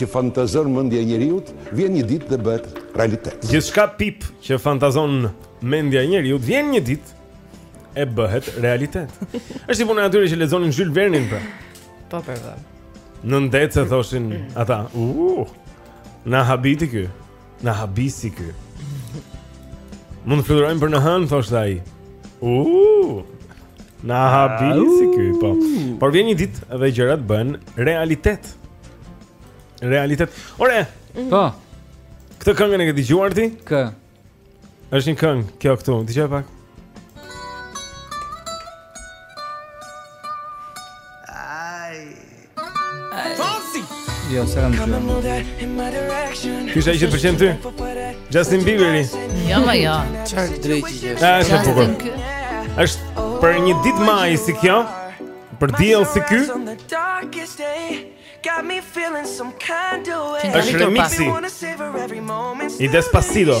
që fantazon mendja e njeriut vjen një ditë dhe bëhet realitet. Gjithçka pip që fantazon mendja e njeriut vjen një ditë e bëhet realitet. Është si puna e atyre që lexonin Jules Vernin pra. Po, po, po. Nëndetëse thoshin ata, "Uh, na habiti ky." Na habiti ky. Mund të fluturojmë për në hënë, thoshte ai. Uuuu! Na habiti ky, po. Por vjen një ditë dhe gjërat bëhen realitet. Realitet. Ore! Po. Këtë këngën e ke dëgjuar ti? Kë? është një këngë, kjo këtu, dëgjoje pak. Ai, Fonsi. Jo, s'e kam dëgjuar. Ky është ai që të pëlqen ty? Justin Bieberi. Jo, ma jo. Çfarë drejtë që është? Ah, është bukur. Është për një ditë maji si kjo. Për diell si ky. Është remixi. I Despacito.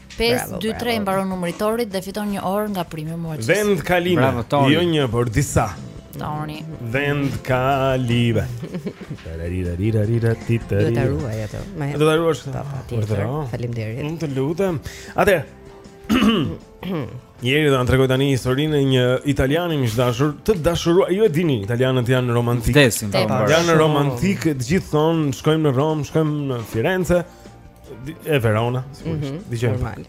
5 2 3 mbaron numri i Torit dhe fiton një orë nga Premium Watch. Vend kalime. Jo një, por disa. Toni. Vend kalime. Tararira rira rira ti ti. Do ta ruaj ato. Do ta ruash këta. Faleminderit. Unë të lutem. Atëherë. Jeri do ta tregojë tani historinë e një italiani i dashur, të dashuruar, ju e dini, italianët janë romantikë. Janë romantikë, të gjithë thonë, shkojmë në Romë, shkojmë në Firenze. E Verona, sigurisht. Mhm, Dije. Normal.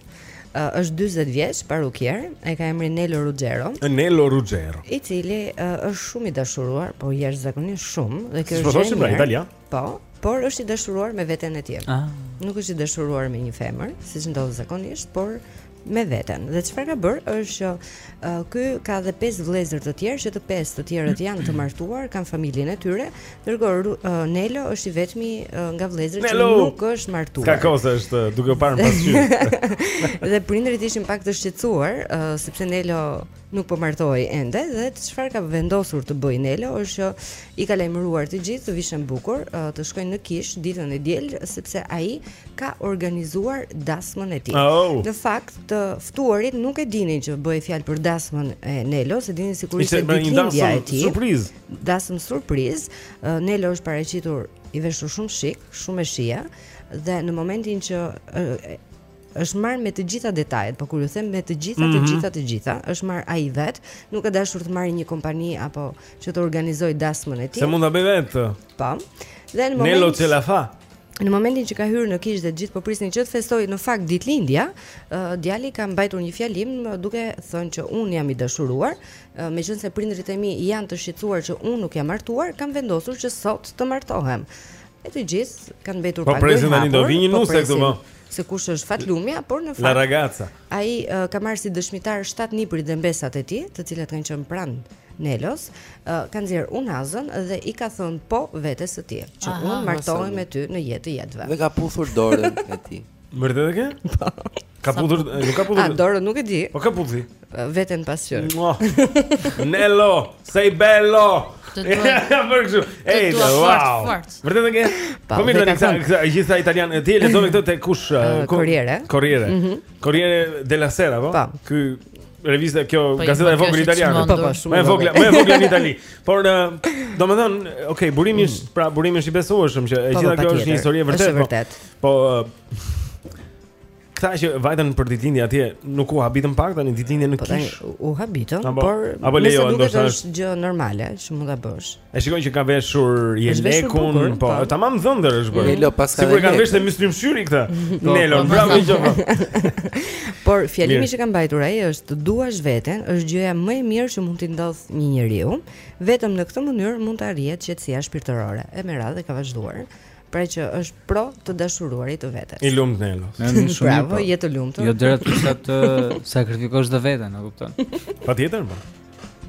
Uh, është 40 vjeç, parukier, e ka emrin Nelo Ruggero. Nelo Ruggero. I cili uh, është shumë i dashuruar, po jashtëzakonisht shumë, dhe kjo është. Po thoshim pra, në Itali. Po, por është i dashuruar me veten e tij. Ah. Nuk është i dashuruar me një femër, siç ndodh zakonisht, por me veten. Dhe çfarë ka bërë është që uh, ky ka dhe pesë vëllezër të tjerë që të pesë të tjerët janë të martuar, kanë familjen e tyre. Ndërkohë uh, Nelo është i vetmi uh, nga vëllezërit që nuk është martuar. Ka kohë është duke u parë në pasqyrë. dhe prindërit ishin pak të shqetësuar uh, sepse Nelo nuk po martohej ende dhe çfarë ka vendosur të bëjë Nelo është që i ka lajmëruar të gjithë të vishen bukur, të shkojnë në kish ditën e diel sepse ai ka organizuar dasmën e tij. Oh. Në fakt, të ftuarit nuk e dinin që bëhej fjalë për dasmën e Nelo, e dinin sigurisht se ditëlindja e tij. Surpriz. Dasmë surpriz. Nelo është paraqitur i veshur shumë shik, shumë me shije dhe në momentin që Është marrë me të gjitha detajet, po kur ju them me të gjitha, të mhm. gjitha, të gjitha, është marrë ai vet, nuk ka dashur të marrë një kompani apo që të organizojë dasmën e tij. Se mund ta bëj vet. Po. Dhe në moment Nelo Celafa. Në momentin që ka hyrë në kish dhe gjithë po prisnin që të festohej në fakt ditëlindja, uh, djali ka mbajtur një fjalim duke thënë që un jam i dashuruar, uh, meqenëse prindërit e mi janë të shqetësuar që un nuk jam martuar, kam vendosur që sot të martohem. E të gjithë kanë mbetur pa gojë. Po presin tani do vijë po nuse këtu më. Po. Se kush është fatlumja, por në fakt La ragazza. Ai uh, ka marrë si dëshmitar 7 niprit dhe mbesat e tij, të cilat kanë qenë pranë Nelos, uh, ka nxjerr unazën dhe i ka thënë po vetes së tij, që unë martohem me ty në jetë të jetëve. Dhe ka puthur dorën e tij. Vërtet e ke? Po. Ka puthur, nuk ka puthur. A dorën nuk e di. Po ka puthur. Veten pasqyrë. Nello, sei bello. Ja më kështu. Ej, wow. Vërtet e ke? Po, po mirë, këta këta gjithë sa italian, ti e lexove këtë te kush? Corriere. Corriere. Mhm. Corriere della Sera, po? po. Kjo revista kjo po, gazeta e vogël italiane. Po, po, shumë. Më e vogël, më e vogël në Itali. Por domethënë, okay, burimi është, pra burimi është i besueshëm që e gjitha kjo është një histori e vërtetë. Është vërtet. Po Këta që vajtën për ditëlindje atje nuk u habitën pak tani ditëlindje në po, kish. U habitën, por apo lejo ndoshta është gjë normale që mund ta bësh. E shikoj që ka veshur jelekun, po, po. tamam dhëndër është bërë. Nelo paska. Sigur kanë veshur me strymshyri këta. Po, Nelo, bravo i qoftë. Por fjalimi që ka mbajtur ai është të duash veten, është gjëja më e mirë që mund t'i ndodhë një njeriu. Vetëm në këtë mënyrë mund të arrihet qetësia shpirtërore. E me radhë ka vazhduar. Pra që është pro të dashuruarit të vetes. I lumtë Nelo. Bravo, je të lumtur. Jo deri aty sa të sakrifikosh dhe veten, e kupton? Patjetër, po.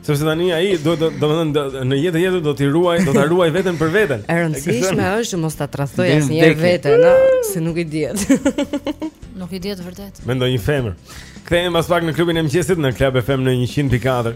Sepse tani ai duhet domethënë në jetë jetë do t'i ruaj, do ta ruaj veten për veten. E rëndësishme është që mos ta tradhtojë asnjëherë veten, no? se nuk i dihet. Nuk i dihet vërtet. Me ndonjë femër. Kthehemi pas pak në klubin e mëngjesit në Club FM në 104.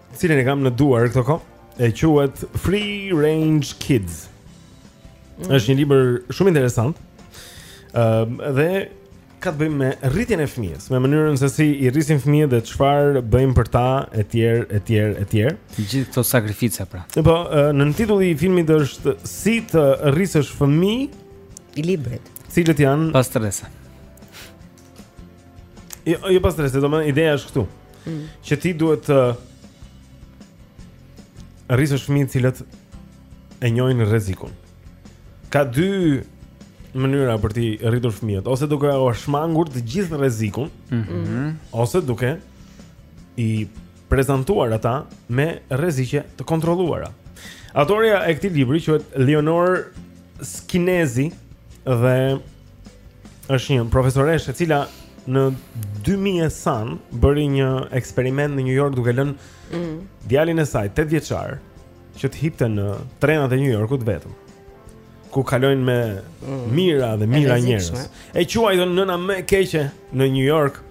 Cilin e kam në duar këto kohë e quhet Free Range Kids. Mm. Është një libër shumë interesant. Ëm um, dhe ka të bëjë me rritjen e fëmijës, me mënyrën se si i rrisim fëmijët dhe çfarë bëjmë për ta etj etj etj. Gjithë këto sakrifica pra. Po, nëntitulli i filmit është si të rrisësh fëmijë i librit. Të cilët janë? Pa strese. Jo, jo pa strese, domethënë ideja është këtu. Mm. Që ti duhet të rrisësh fëmijë të cilët e njohin rrezikun. Ka dy mënyra për t'i rritur fëmijët, ose duke ua shmangur të gjithë rrezikun, mm -hmm. ose duke i prezantuar ata me rreziqe të kontrolluara. Autorja e këtij libri quhet Lenore Skenazy dhe është një profesoreshë e cila në 2000 san bëri një eksperiment në New York duke lënë mm. djalin e saj 8 vjeçar që të hipte në trenat e New York-ut vetëm ku kalojnë me mm. mijëra dhe mijëra njerëz. E quajtën nëna më e keqe në New York,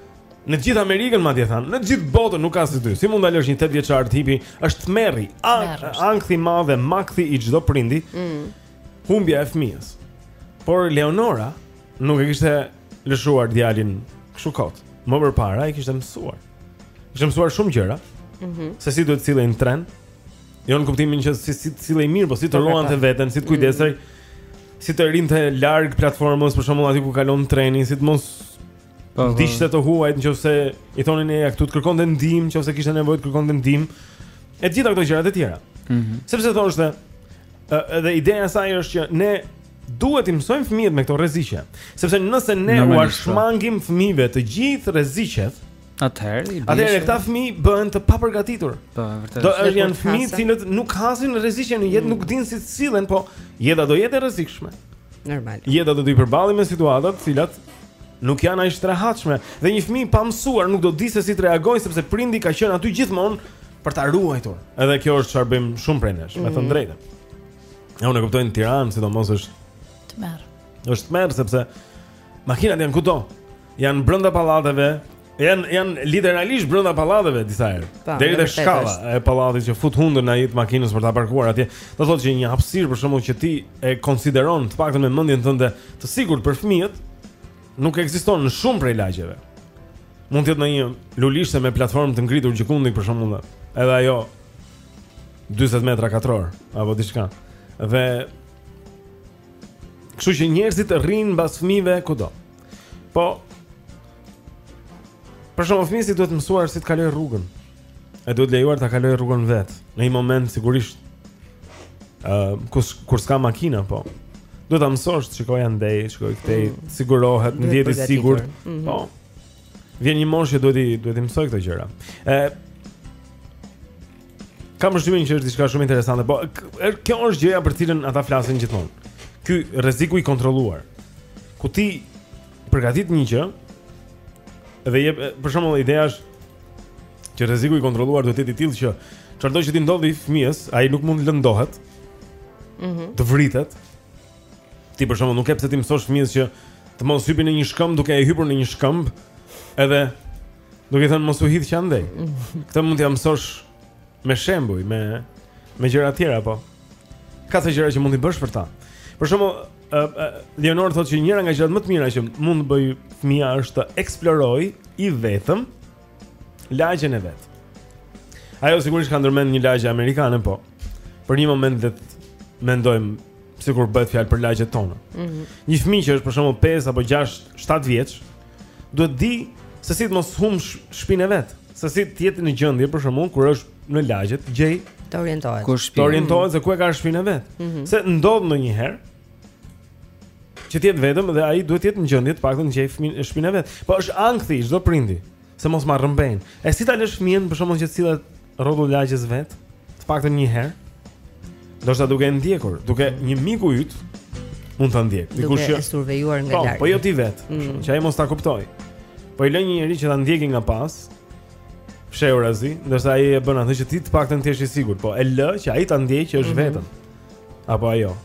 në të gjithë Amerikën madje thanë, në të gjithë botën nuk ka si ty. Si mund ta lësh një 8 vjeçar të hipë? Është tmerri, ankthi i madh dhe makthi i çdo prindi. Mm. humbja e fëmijës. Por Leonora nuk e kishte lëshuar djalin kështu kot. Më përpara e kishte mësuar. Kishte mësuar shumë gjëra. Mhm. Mm se si duhet të sillej në tren. Jo në kuptimin që si si të sillej mirë, po si të Po, ruante po. veten, si të kujdesej. Si të rinte larg platformës, për shembull aty ku kalon treni, si të mos Po, po. ndiqte të huajt nëse i thonin eja këtu të kërkonte ndihmë, nëse kishte nevojë të kërkonte ndihmë. E të gjitha këto gjërat e tjera. Mhm. Sepse thoshte, Dhe ideja e saj është që ne duhet t'i mësojmë fëmijët me këto rreziqe, sepse nëse ne u po. shmangim fëmijëve të gjithë rreziqet, atëherë atëherë këta fëmijë bëhen të papërgatitur. Po, vërtet. Do të jenë fëmijë të cilët nuk hasin rreziqe në jetë, mm. nuk dinë si të sillen, po jeta do jetë e rrezikshme. Normal. Jeta do t'i përballë me situata të cilat nuk janë aq të rehatshme dhe një fëmijë i pamësuar nuk do të dijë se si të reagojë sepse prindi ka qenë aty gjithmonë për ta ruajtur. Edhe kjo është çfarë bëjmë shumë prej nesh, me të mm. drejtën. Ja unë e kuptoj në Tiranë, sidomos është tmerr. Është tmerr sepse makinat janë kudo. Janë brenda pallateve, janë janë literalisht brenda pallateve disa herë. Po, Deri te shkalla e pallatit që fut hundën e atij të makinës për ta parkuar atje. Do thotë që një hapësirë për shembull që ti e konsideron të paktën me mendjen tënde të sigurt për fëmijët nuk ekziston në shumë prej lagjeve. Mund të jetë ndonjë lulishte me platformë të ngritur gjëkundi për shembull. Edhe ajo 40 metra katror apo diçka. Dhe Kështu që njerëzit rrinë mbas fëmijëve kudo. Po Për shembull, fëmijës i duhet mësuar si të kalojë rrugën. E duhet lejuar ta kalojë rrugën vetë. Në një moment sigurisht ë uh, kur kur s'ka makina po. Duhet ta mësosh të shikojë andej, shikojë këtej, mm. sigurohet, ndihet i sigurt. Mm -hmm. Po. Vjen një moshë që duhet t'i duhet t'i mësojë këto gjëra. Ë Kam përshtypjen që është diçka shumë interesante, po kjo është gjëja për cilën ata flasin gjithmonë. Ky rreziku i kontrolluar. Ku ti përgatit një gjë dhe i jep për shembull ideja është Që rreziku i kontrolluar duhet të jetë i tillë që çfarëdo që t'i ndodhë fëmijës, ai nuk mund të lëndohet. Mhm. Mm të vritet. Ti për shembull nuk ke pse t'i mësosh fëmijës që të mos hypë në një shkëmb duke e hypur në një shkëmb, edhe duke i thënë mos u hidh që andej. Këtë mund t'ia mësosh me shembuj, me me gjëra të tjera po. Ka ca gjëra që mund t'i bësh për ta. Për shembull, Leonor thotë që njëra nga gjërat më të mira që mund të bëjë fëmija është të eksplorojë i vetëm lagjen e vet. Ajo sigurisht ka ndërmend një lagje amerikane, po. Për një moment le të mendojmë sikur bëhet fjalë për lagjet tona. Mm -hmm. Një fëmijë që është për shembull 5 apo 6, 7 vjeç, duhet të di se si të mos humb shpinën e vet, se si të jetë në gjendje për shembull kur është në lagje të gjej të orientohet. Ku është? Të orientohet se ku e ka shpinën e vet. Mm -hmm. Se ndodh ndonjëherë që të jetë vetëm dhe ai duhet të jetë në gjendje të paktën të gjej fëmija shpinë e vet. Po është ankthi çdo prindi se mos ma rrëmbejnë. E si ta lësh fëmijën për shembull që të sillet rrotull lagjes vet, të paktën një herë. Ndoshta duke e ndjekur, duke mm. një miku yt mund ta ndjek. Duke e survejuar nga po, larg. Po, po jo ti vet, mm. që ai mos ta kuptoj. Po i lë një njeri që ta ndjeki nga pas. Fshehurazi, ndërsa ai e bën atë që ti të paktën të jesh i sigurt, po e lë që ai ta ndjej që është mm -hmm. vetëm. Apo ajo.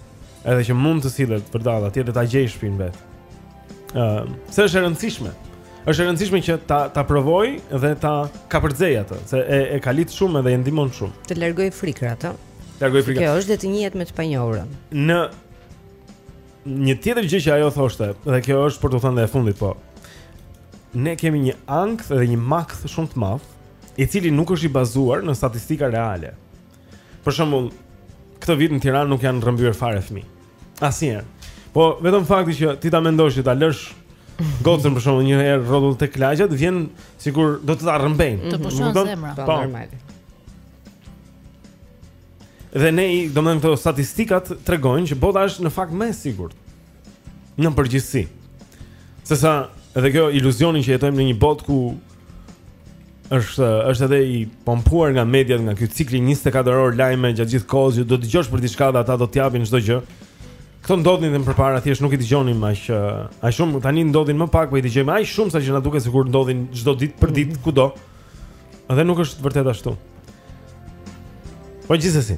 Edhe që mund të sillet vërdallë, ti do ta gjej shpinën vet. ë uh, se është e rëndësishme. Është e rëndësishme që ta ta provoj dhe ta kapërcej atë, se e e kalit shumë dhe e ndihmon shumë. Të largoj frikrat, ë. Largoj frikrat. Kjo është dhe të jetë me të panjohurën. Një tjetër gjë që ajo thoshte, dhe kjo është për të thënë e fundit, po. Ne kemi një ankth dhe një makth shumë të madh, i cili nuk është i bazuar në statistika reale. Për shembull, këtë vit në Tiranë nuk janë rrëmbyer fare fëmijë. Asnjëherë. Po vetëm fakti që ti ta mendosh që ta lësh gocën për shembull një herë rrotull tek lagja, të vjen sikur do të ta rrëmbejnë. Të pushon zemra. Po, po. normal. Dhe ne, domethënë këto statistikat tregojnë që bota është në fakt më e sigurt. Në përgjithësi. Sesa edhe kjo iluzioni që jetojmë në një botë ku është është edhe i pompuar nga mediat nga ky cikli 24 orë lajme gjatë gjithë kohës që do të dëgjosh për diçka dhe ata do të japin çdo gjë. Këto ndodhnin edhe më përpara, thjesht nuk i dëgjonim aq aq shumë, tani ndodhin më pak, po i dëgjojmë aq shumë sa që na duket sikur ndodhin çdo ditë për ditë kudo. Dhe nuk është vërtet ashtu. Po gjithsesi.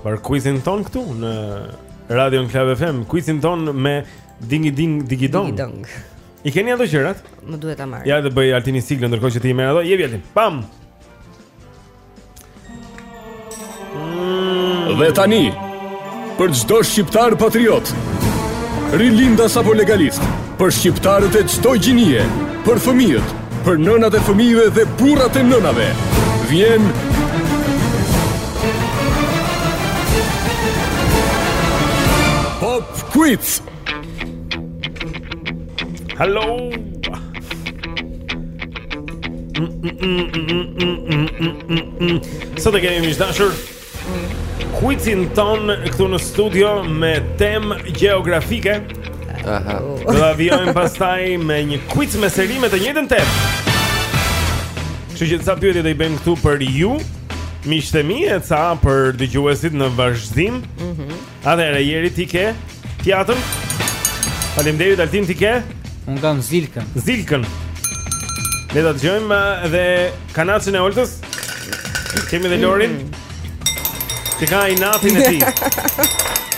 Për kuizin ton këtu në Radion Club FM Kuizin ton me digi ding digi dong Digi dong I keni ato gjërat? Më duhet t'i marr Ja dhe bëj Altini siglën ndërkohë që ti i merr ato Jepi Altin, pam! Dhe tani, për çdo shqiptar patriot, rilindas apo legalist, për shqiptarët e çdo gjinie, për fëmijët, Për nënat e fëmijëve dhe burrat e nënave vjen Pop Quiz. Hello. Sot e kemi miq të dashur Quizin tonë këtu në studio me temë gjeografike Aha Do ta vijojmë pastaj me një quiz me seri me të njëtën temë Kështu që ca pyetje do i bëjmë këtu për ju Miqtë e mi e ca për dëgjuesit në vazhdim mm -hmm. Atëherë jeri ti ke tjetrin. Faleminderit Altin ti ke. Un kam Zilkën. Zilkën. Le ta dëgjojmë eh, dhe kanaçen e Oltës. Kemi dhe Lorin. Ti ka inatin e ti.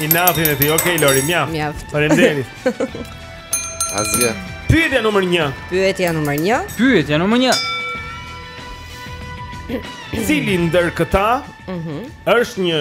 Inatin e ti. Okej okay, Lori, mjaft. Mjaft. Faleminderit. Asgjë. Pyetja numër 1. Pyetja numër 1. Pyetja numër 1. Cili ndër këta mhm. është një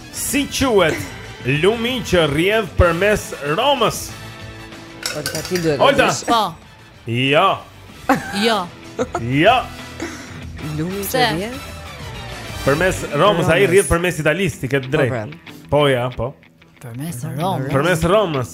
Si quhet lumi që rrjedh përmes Romës? Olta ti duhet. Olta. Po. Jo. Jo. Jo. Lumi që rrjedh përmes Romës, ai rrjedh përmes Italisë, ti ke të drejtë. Po, po ja, po. Përmes Romës. Përmes Romës.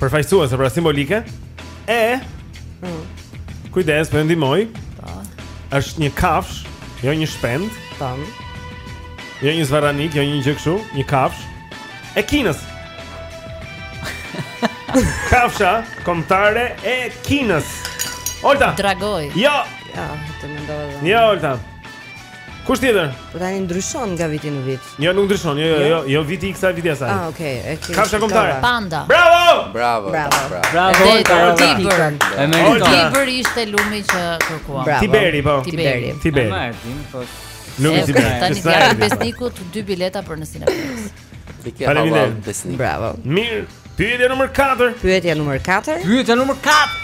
Përfaqësuese pra simbolike e mm. Kujdes, po ndihmoj. Po. Është një kafshë, jo një shpend. Tan. Jo një zvaranik, jo një gjë kështu, një kafshë. E Kinës. Kafsha kombëtare e Kinës. Olta. Dragoi. Jo. Ja, të mendova. Jo, Olta. Kush tjetër? Po tani ndryshon nga viti në vit. Jo, nuk ndryshon. Jo, jo, jo, jo, jo viti i kësaj viti asaj. Ah, okay. E ke. Kafsha kombëtare. Panda. Bravo! Bravo. Bravo. Bravo. Bravo. E meriton. Tiber ishte lumi që kërkuam. Bravo. Tiberi, po. Tiberi. Tiberi. Martin, po. Lumi Tiberi. Tani jepi Besnikut dy bileta për në Cineplex. Faleminderit. Bravo. Mirë. Pyetja numër 4. Pyetja numër 4. Pyetja numër 4.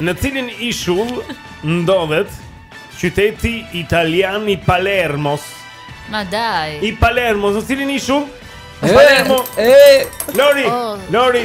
Në cilin ishull ndodhet qyteti italian i Palermos? Ma dai. I Palermos, në cilin ishull? Palermo. E, Lori, oh. Lori.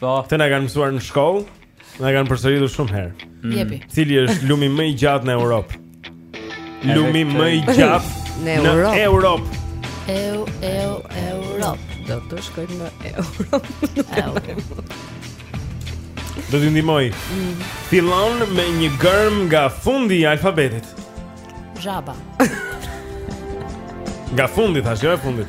Po. Këtë na kanë mësuar në shkollë, na kanë përsëritur shumë herë. Mm. Jepi. Cili është lumi më i gjatë në Europë? Lumi më i gjatë në Europë. Në Europë. Eu, eu, Europë. Do të shkojmë në Europë. Do t'ju ndihmoj. Mm. Fillon me një gërmë nga fundi i alfabetit. Jaba. Nga fundi tash, jo e fundit.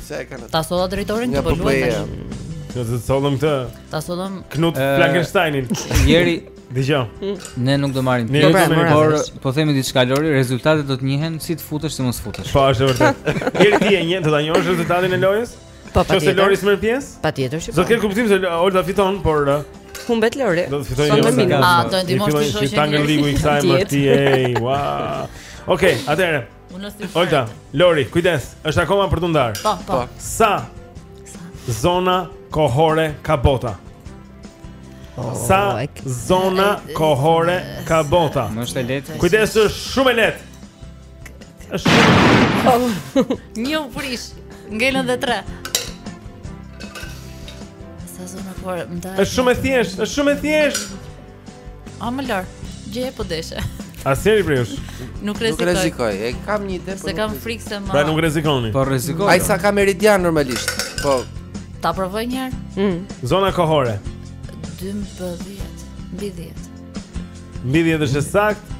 Sa e kanë? Ta solla drejtorin që po luajnë tash. Do të sollëm këtë. Ta sollëm Knut Frankensteinin. Jeri, dëgjo. Ne nuk do marrim. Ne nuk do marrim por po themi diçka Lori, rezultatet do të njihen si të futesh si mos futesh. Po, është vërtet. Jeri ti e njeh, do ta njohësh rezultatin e lojës? Po, patjetër. Qoftë Lori s'merr pjesë? Patjetër që po. Do të ketë kuptim se Olta fiton, por humbet Lori. Do të fitojë Lori. A do të ndihmosh ti shoqërinë? Ti tani ligu i kësaj më ti. Wow. Okej, atëherë. Unë është i Olta, Lori, kujdes, është akoma për t'u ndarë. Po, po, po. Sa zona kohore ka bota. Oh, Sa zona kohore ka bota? Më është e lehtë. Kujdes, është shumë e lehtë. Është. Oh. Një prish. Ngelën dhe tre. Sa zona kohore? Është shumë e thjeshtë, është shumë e thjeshtë. A more Lor, gjeje po deshe. Asnjëri prej jush. Nuk rrezikoj. Nuk rrezikoj. E kam një ide, po. Se kam frikë se më. Pra nuk rrezikoni. Po rrezikoj. Ai sa ka meridian normalisht. Po. Ta provoj një herë. Mm. Zona kohore. Mbi 10, mbi 10. Mbi 10 është e saktë.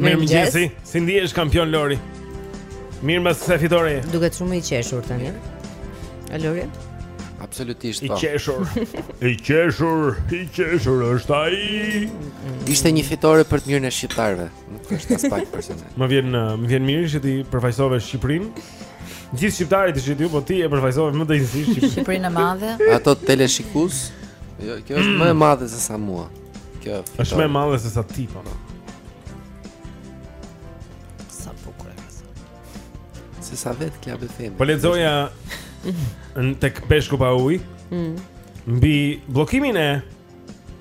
Mirë më gjesi, si ndihesh kampion Lori Mirë më se fitore e Duket shumë i qeshur tani. A Lori? Absolutisht po I qeshur I qeshur, i qeshur është ai. Ishte një fitore për të mirën e shqiptarëve Nuk është aspak për shumë Më vjen, më vjen mirë që ti përfaqësove Shqipërinë Gjithë shqiptarët të shqiptiu, po ti e përfaqësove me dinjitet Shqipërinë e madhe Ata teleshikues jo, Kjo është më e madhe se sa mua Kjo është më e madhe se sa ti po. Sa bukur e ka. Se sa vet klub e them. Po lexoja tek peshku pa ujë. Mm. Mbi bllokimin e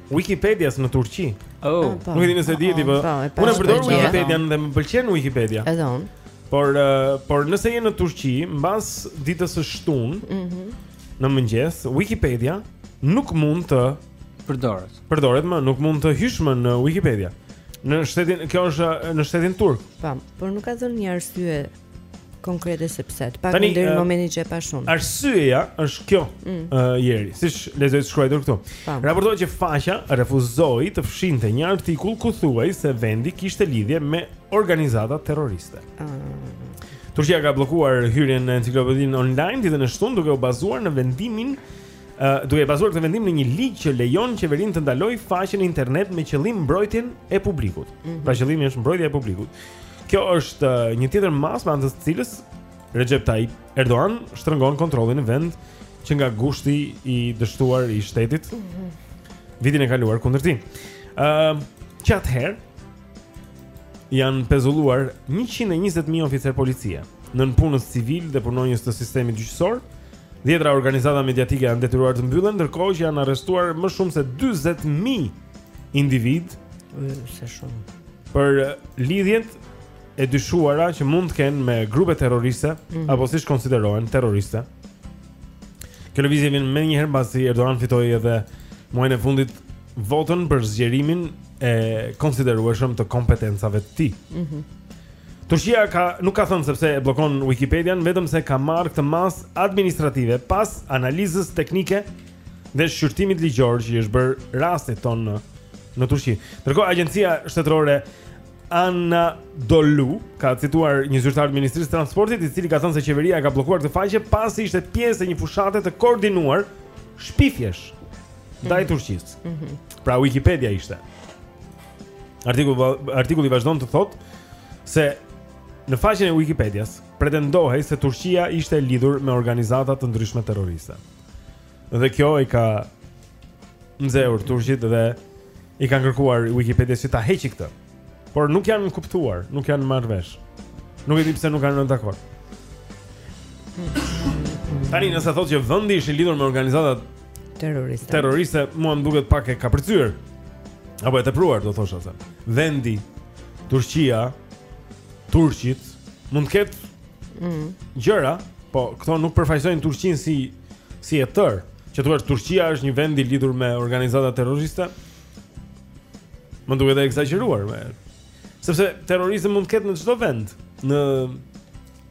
Wikipedias në Turqi. Oh, ah, po. nuk e di nëse e di ti po. po unë e përdor Wikipedian dhe më pëlqen Wikipedia. Edhe unë. Por uh, por nëse je në Turqi, mbas ditës së shtunë, mm -hmm. në mëngjes, Wikipedia nuk mund të Përdoret. Përdoret më, nuk mund të hysh më në Wikipedia. Në shtetin, kjo është në shtetin turk. Po, por nuk ka dhënë një arsye konkrete se pse, të paktën deri në momentin që e pashë unë. Arsyeja është kjo. Ëh, mm. uh, Jeri, siç lexoj të shkruajtur këtu. Raportohet që faqja refuzoi të fshinte një artikull ku thuhej se vendi kishte lidhje me organizata terroriste. Ëh. Ah. Turqia ka bllokuar hyrjen në enciklopedinë online ditën e shtunë duke u bazuar në vendimin Uh, duke e bazuar këtë vendim në një ligj që lejon qeverinë të ndalojë faqe në internet me qëllim mbrojtjen e publikut. Mm -hmm. Pra qëllimi është mbrojtja e publikut. Kjo është uh, një tjetër masë me anë të së cilës Recep Tayyip Erdogan shtrëngon kontrollin në vend që nga grushti i dështuar i shtetit vitin e kaluar kundër tij. Ëm, uh, që atëherë janë pezulluar 120.000 oficerë policie, nëpunës civilë dhe punonjës të sistemit gjyqësor, dhjetra organizata mediatike janë detyruar të mbyllen, ndërkohë që janë arrestuar më shumë se 40.000 individë, sa shumë, për lidhjet e dyshuara që mund të kenë me grupe terroriste, mm -hmm. apo siç konsiderohen terroriste. Kjo lëvizje vjen menjëherë pasi Erdogan fitoi edhe muajin e fundit votën për zgjerimin e konsiderueshëm të kompetencave të tij. Mhm. Mm Turqia ka nuk ka thënë sepse e bllokon Wikipedian, vetëm se ka marrë këtë masë administrative pas analizës teknike dhe shqyrtimit ligjor që i është bërë rastit tonë në në Turqi. Ndërkohë agjencia shtetërore Anadolu ka cituar një zyrtar të Ministrisë së Transportit, i cili ka thënë se qeveria e ka bllokuar këtë faqe pasi ishte pjesë e një fushate të koordinuar shpifjesh ndaj mhm. Turqisë. Mm -hmm. Pra Wikipedia ishte. Artikulli artikulli vazhdon të thotë se në faqen e Wikipedias pretendohej se Turqia ishte lidhur me organizata të ndryshme terroriste. Dhe kjo i ka nxehur turqit dhe i kanë kërkuar Wikipedias që ta heqi këtë. Por nuk janë kuptuar, nuk janë marrë vesh. Nuk e di pse nuk kanë rënë dakord. Tani nëse thotë që vendi ishte lidhur me organizatat terroriste. Terroriste mua më duket pak e kapërcyer. Apo e tepruar do thosha se. Vendi Turqia, Turqit mund të ketë mm. gjëra, po këto nuk përfaqësojnë Turqinë si si e tërë. Që thua Turqia është një vend i lidhur me organizata terroriste? Më duket e ekzagjeruar. Sepse terroristë mund të ketë në çdo vend, në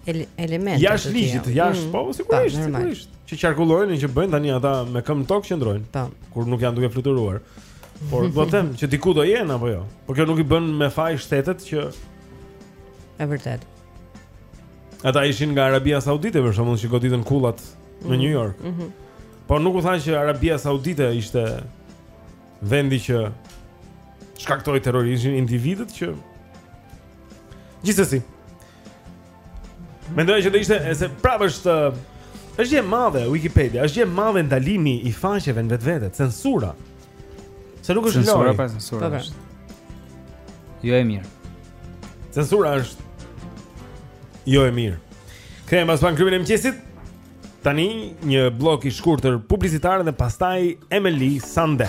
Ele elemente. Jashtë ligjit, jashtë, mm. po sigurisht, po, sigurisht. Që qarkullojnë që bëjnë tani ata me këmbë në tokë qëndrojnë. Po. Kur nuk janë duke fluturuar. Po dua të them që diku do jenë apo jo. Por kjo nuk i bën me faj shtetet që e vërtetë. Ata ishin nga Arabia Saudite për shembull që goditën kullat në mhm. New York. Mm -hmm. Por nuk u tha që Arabia Saudite ishte vendi që shkaktoi terrorizmin individët që gjithsesi. Mendoj që do ishte se prapë është është gjë e madhe Wikipedia, është gjë e madhe ndalimi i faqeve në vetvete, censura. Censura është. Po censura, po censura. Jo e mirë. Censura është jo e mirë. Kthehemi pas pak në klubin e mëngjesit. Tani një bllok i shkurtër publicitar dhe pastaj Emeli Sandé.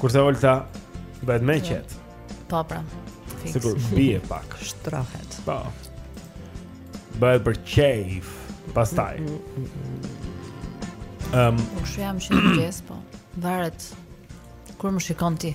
Kurse Olta bëhet më e qetë. Po pra. Sikur bie pak. Shtrohet. Po. Bëhet për qejf pastaj. Mm, mm, mm, ehm, um, u shojam shumë gjes po. Varet kur e shikon ti.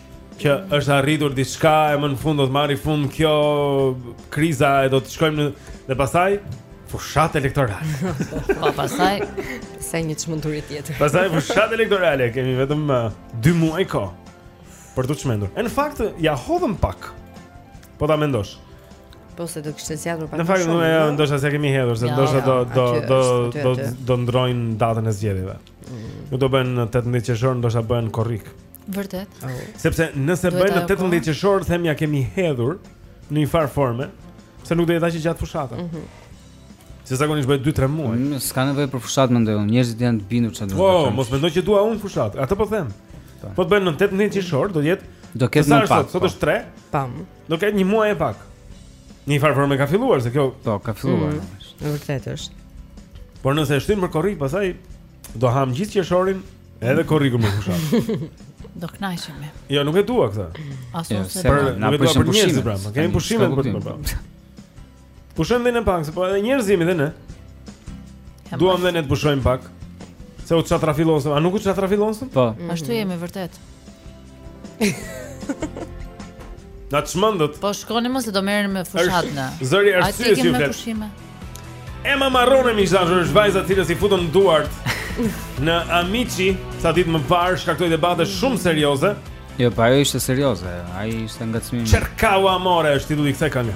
që është arritur diçka e më në fund do të marri fund kjo kriza e do të shkojmë në dhe pastaj fushat elektorale. Po pastaj sa një çmenduri tjetër. Pastaj fushat elektorale kemi vetëm 2 uh, muaj kohë për t'u çmendur. E në fakt ja hodhëm pak. Po ta mendosh. Po se do kishte zgjatur pak. Në fakt nuk e jo, ndoshta se kemi hedhur, se ndoshta do do do do do ndrojnë datën e zgjedhjeve. Mm. Nuk do bëhen 18 qershor, ndoshta bëhen korrik. Vërtet. Sepse nëse bëhen në 18 qershor, them ja kemi hedhur në një far forme, pse nuk do të dashë gjatë fushatës. Mm -hmm. Se zakonisht bëhet 2-3 muaj. Mm, S'ka nevojë për fushatë mendoj unë. Njerëzit janë të bindur çfarë do të bëjnë. Po, mos mendoj që dua unë fushatë. Atë po them. Po, po të bëhen në 18 qershor, do jetë do ketë më pak. Sot po. është 3. Tam. Do ketë një muaj e pak. Një far forme ka filluar se kjo. Po, ka filluar. Mm. Vërtet është. Por nëse e shtyn për korrik, pastaj do ham gjithë qershorin Edhe korrikun me fushatë. Do kënaqemi. Jo, nuk e dua këtë. Asu jo, se për na për shumë pushim. Pra, kemi pushime për të bërë. Pushojmë dhe ne pak, se po edhe njerëz jemi dhe ne. Duam dhe ne të pushojmë pak. Se u çatrafillosëm, a nuk u çatrafillosëm? Po. Ashtu jemi vërtet. Na çmendët. Po shkoni mos se do merreni me fushatën. Zëri i arsyes flet. Emma Marrone miq, ja që është vajza së cilës i futën duart në Amici sa ditë më parë shkaktoi debate shumë serioze. Jo, po ajo ishte serioze, ai ishte ngacmim. Cercavo amore është titulli i kësaj kënge.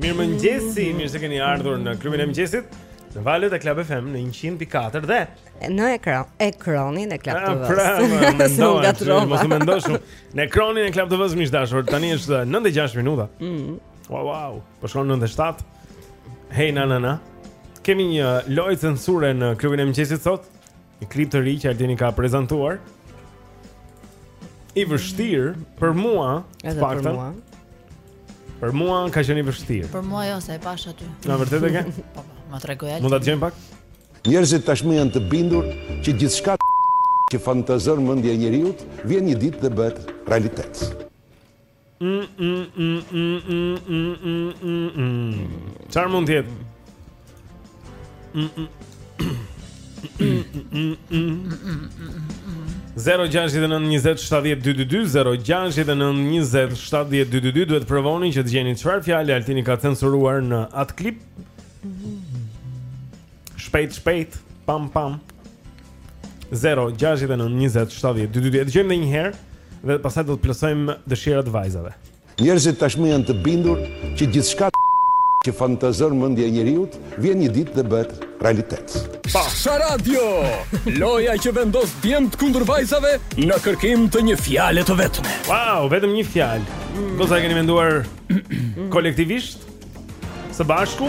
Mirëmëngjes, mirë se keni ardhur në klubin e mëngjesit. Në valët e Club FM në 100.4 dhe në ekran, ekranin e Club ah, TV. Pra, mendohu, mos u mendo shumë. Në ekranin e Club TV-s miq të dashur, tani është 9 e 6 minuta. Mhm. Wow, wow. Po shkon 9 e 7. Hey na na na. Kemi një lojë censure në klubin e mëngjesit sot. Një klip të ri që Altini ka prezantuar. I vështirë për mua, të paktën. Për mua ka qenë i vështirë. Për mua jo, sa e pash aty. Me vërtet e ke? Po, po, ma tregoi Altini. Mund ta dëgjojmë pak? Njerëzit tashmë janë të bindur që gjithçka që fantazon mendja e njeriut vjen një ditë dhe bëhet realitet. Çfarë mund të jetë? Zero gjashtëdhjetë e nëntë njëzet shtatëdhjetë dy dy dy Zero gjashtëdhjetë e nëntë njëzet shtatëdhjetë dy dy dy Duhet të provoni që të gjeni çfarë fjale Altini ka censuruar në atë klip Shpejt, shpejt, pam, pam 0, 6, 9, 20, 7, 2, 2, 2 E dëgjojmë dhe njëherë Dhe pastaj do të plotësojmë dëshirat vajzave Njerëzit tashmë janë të bindur Që gjithçka Që fantazon mendja e njeriut Vjen një ditë dhe bëhet realitet Pasha Radio Loja që vendos djemtë kundër vajzave Në kërkim të një fjale të vetme Wow, vetëm një fjalë Do sa e keni menduar kolektivisht Së bashku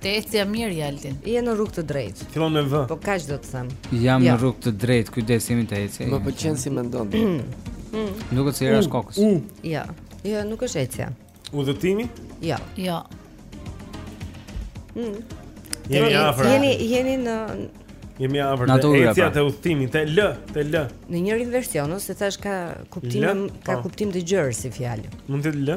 Te ecja mirë je Altin. Je në rrugë të drejtë. Fillon me V. Po kaq do të them. Jam në rrugë të drejtë, kujdes jemi te ecja. Më pëlqen si mendon. Nuk është era kokës. Jo. Jo, nuk është ecja. Udhëtimi? Jo. Jo. Mm. Jeni afër. Jeni jeni në Jemi afër te ecja te udhëtimi, te L, te L. Në njërin version siç thashë ka kuptim ka po. kuptim të gjerë si fjalë. Mund të L?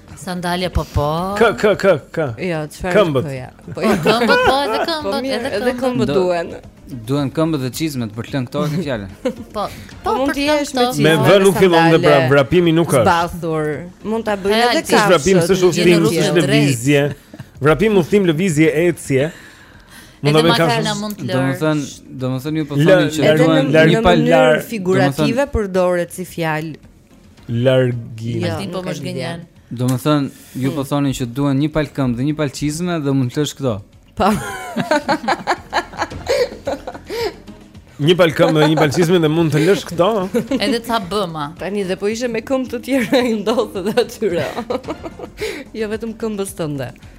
Sandalje po po. K k k k. Jo, çfarë? Këmbët. Po jo, këmbët po, edhe këmbët, po, edhe këmbët. Edhe këmbët duhen. Duhen këmbët dhe çizmet për të lënë këto në fjalën. Po. Po mund të jesh me çizme. Me vë nuk fillon dhe pra vrapimi nuk është. Zbathur. Mund ta bëjë edhe kafshë. Vrapim, s'është udhëtim, s'është lëvizje. Vrapim udhëtim lëvizje ecje. Mund të bëjë kafshë. Domethën, domethën ju po thoni që duhen një palë figurative përdoret si fjalë Largim. Ja, ti po më gënjen. Domethënë, ju po thoni që duhen një palë këmbë dhe një palë çizme dhe mund të lësh këto Pa po. Një palë këmbë dhe një palë çizme dhe mund të lësh këto Edhe ca bëma Tani dhe po ishe me këmbë të tjera i ndodh dhe atyre Jo vetëm këmbës tënde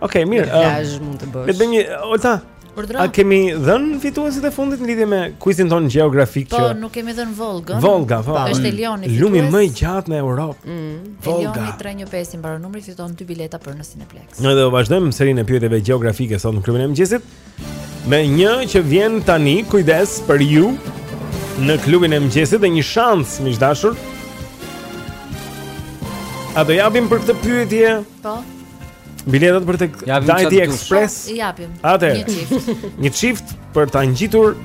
Okej, mirë. Plazh um, mund të bësh. Le të bëjmë një Olta. A kemi dhënë fituesit e fundit në lidhje me kuizin tonë gjeografik po, që Po, nuk kemi dhënë Vollgën. Vollga, po. Është mm. Elioni fitues. Lumi më i gjatë në Europë. Mm. Vollga. Elioni 315 i mbaron numri fiton dy bileta për në Cineplex. Ne do të vazhdojmë serinë e pyetjeve gjeografike sot në klubin e mëngjesit. Me një që vjen tani, kujdes për ju në klubin e mëngjesit dhe një shans miq të dashur. A do japim për këtë pyetje? Po. Biletat për tek Dajti Express. Po, japim. Atëherë. Një çift. Një çift për ta ngjitur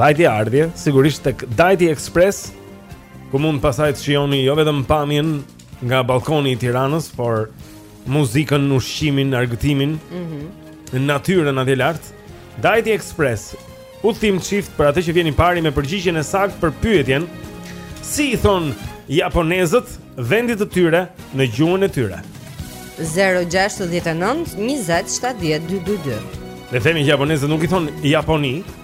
vajtje-ardhje, sigurisht tek Dajti Express, ku mund pastaj të shijoni jo vetëm pamjen nga balkoni i Tiranës, por muzikën, ushqimin, argëtimin, mhm, në natyrën atje lart. Dajti Express, udhëtim çift për atë që vjen i pari me përgjigjen e saktë për pyetjen si i thonë japonezët vendit të tyre në gjuhën e tyre. 069 20 70 222. Le të themi që japonezët nuk i thonë Japoni,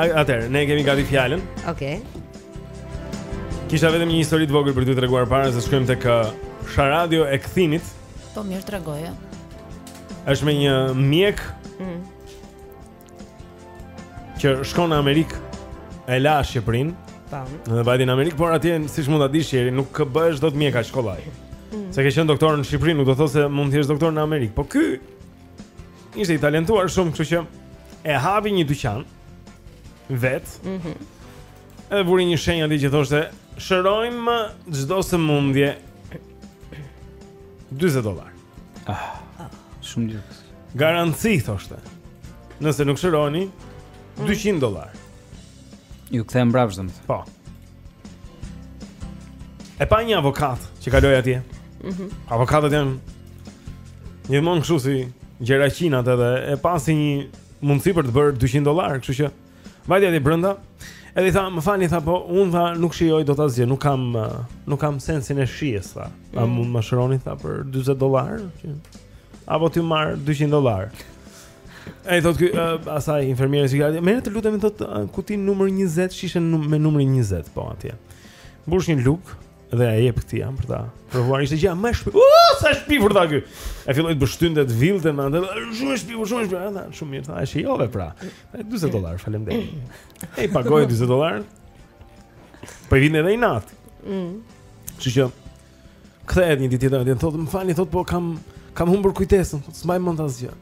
Atëherë, ne e kemi gati fjalën. Okej. Okay. Kisha vetëm një histori të vogël për t'ju treguar para se shkojmë tek uh, Sharadio e Kthimit. Po mirë tregoje. Është me një mjek. Mm. që shkon në Amerikë e la Shqipërinë. Po. Dhe vajti në Amerikë, por atje siç mund ta dish jeri, nuk bëhesh dot mjek kaq kollaj. Mm. Se ke qenë doktor në Shqipëri, nuk do të thotë se mund të jesh doktor në Amerikë. Po ky ishte i talentuar shumë, kështu që e hapi një dyqan vet. Mhm. Mm edhe vuri një shenjë atje që thoshte shërojmë çdo sëmundje 40 dollar. Ah, shumë lirë. Garanci thoshte. Nëse nuk shëroheni 200 mm. dollar. Ju kthen mbrapsht domethënë. Po. E pa një avokat që kaloi atje. Mhm. Mm Avokatët janë gjithmonë kështu si gjeraqinat edhe e pa si një mundësi për të bërë 200 dollar, kështu që Vajti aty brenda. Edhe i tha, më falni tha, po unë tha nuk shijoj dot asgjë, nuk kam nuk kam sensin e shijes tha. A mm. mund të më shëroni tha për 40 dollar? Apo t'i marr 200 dollar? I thotë ky uh, asaj infermierës i ka, "Merr të lutem thotë uh, kutinë numër 20, shishen num me numrin 20 po atje." Mbush një lugë, Dhe ia jep këtij për ta provuar ishte gjëja më e shpif Uuuu sa e shpifur tha ky E filloi të pështynte dhe të villte në ndër Shumë shpifur, shumë shpifur A tha shumë mirë tha e shijove pra E 40 dolar, faleminderit E i pagoi 40 dolar Po i vinte dhe inat mm. Që që kthehet dhe një ditë tjetër Thotë më falni thotë po kam Kam humbur kujtesën Thotë s'mbaj mend asgjë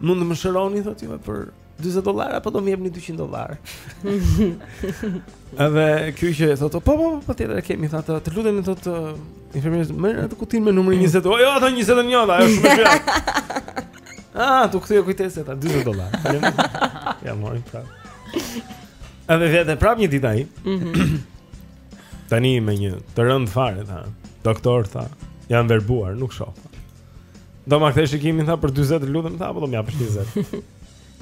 Mund të më shëroni thotë ju për 40 dollarë apo do më jepni 200 dollarë. Edhe ky që thotë, po po po, patjetër e kemi thotë, të lutem i thotë infermieres, merr atë kutinë me numrin 20. Jo, ato 20 të njëjta, ajo shumë mirë. Ah, t'u kthye kujtesa tha 40 dollarë. Faleminderit. Ia mori prap. Edhe vete prap një ditë ai. Mhm. Tani me një të rënd fare tha. Doktor tha, jam verbuar, nuk shoh. Do ma kthesh shikimin tha për 40 të lutem tha apo do më japësh 200.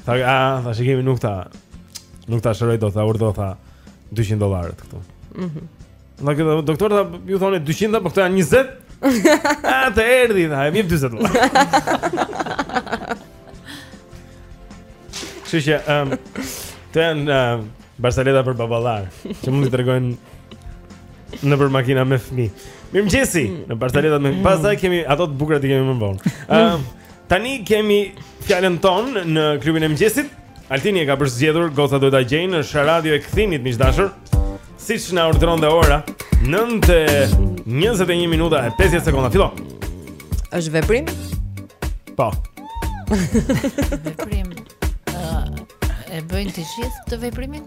Tha, a, tha shikimin nuk ta nuk ta shëroj dot, tha urdhëro tha 200 dollarët këtu. Mhm. Mm Në këtë doktor tha ju thoni 200 tha po këto janë 20? A të erdhi tha, më jep 40 dollarë. Kështu që ëm um, këto janë um, barsaleta për baballar, që mund të tregojnë Nëpër makina me fëmijë Mirëmëngjesi mm. Në barcaletat me fëmijë mm. Pasaj kemi Ato të bukrat i kemi më vonë uh, Tani kemi Fjalën tonë Në klubin e mëngjesit Altini e ka përzgjedhur Gocat do ta gjejnë Në shë radio e ktheni miq të dashur Siç na urdhëron dhe ora 9.21 minuta e 50 sekonda Fillo është veprim? Po Veprim uh, E bëjnë të gjithë këtë veprimin?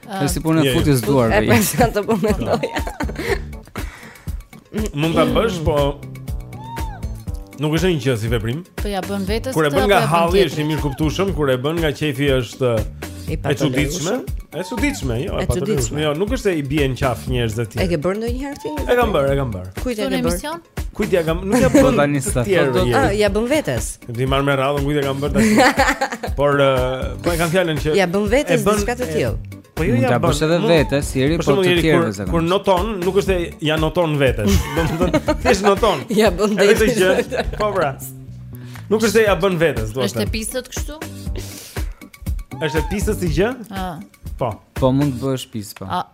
Është si punë e futjes së duarve. E pensa të po mendoja. Mund ta bësh, po nuk është një gjë që si veprim. Po ja bën vetes. Kur e bën nga halli është i mirëkuptueshëm, kur e bën nga qejfi është e çuditshme. E çuditshme, jo, e çuditshme. Jo, nuk është se i bie në qafë njerëzve të tjerë. E ke bërë ndonjëherë ti? E kam bërë, e kam bërë. Kujt ja ke bërë? Në emision? Kujt ja kam, nuk ja bën tani sa. Ah, ja bën vetes. T'i marr me radhën kujt ja kam bërë tani. Por eh, po e kam fjalën që ja bën vetes diçka të tillë. Po jo ja bën edhe vetes, i ri po të tjerëve zakonisht. Kur noton, nuk është se ja noton vetes. Domethënë, thjesht noton. Ja bën vetes. Edhe gjë. Po pra. Nuk është se ja bën vetes, domethënë. Është e pisët kështu? Është e pisët si gjë? Ah. Po. Po mund të bëhesh pis po. Ah.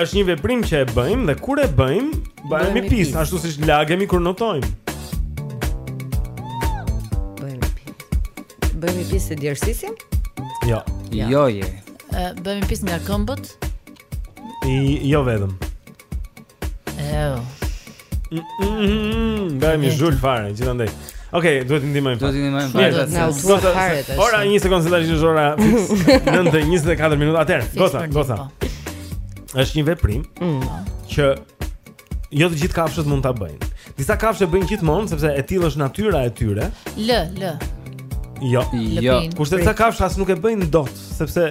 Është një veprim që e bëjmë dhe kur e bëjmë, bëhemi pis, ashtu siç lagemi kur notojmë. Bëhemi pis. Bëhemi pis se djersitim? Jo. Ja. Jo, jo je. Bëhemi pis nga këmbët? I, jo vetëm. Ew. Bëhemi zhul fare, gjithandej. Okej, okay, duhet të ndihmojmë. Duhet të ndihmojmë. Mirë, na u thua fare tash. Ora, një sekondë tash është ora 9:24 minuta. Atëherë, gota, gota. Po. Është një veprim mm. që jo të gjithë kafshët mund ta bëjnë. Disa kafshë e bëjnë gjithmonë sepse e tillë është natyra e tyre. L, l. Jo, jo. Kurse disa kafshë as nuk e bëjnë dot, sepse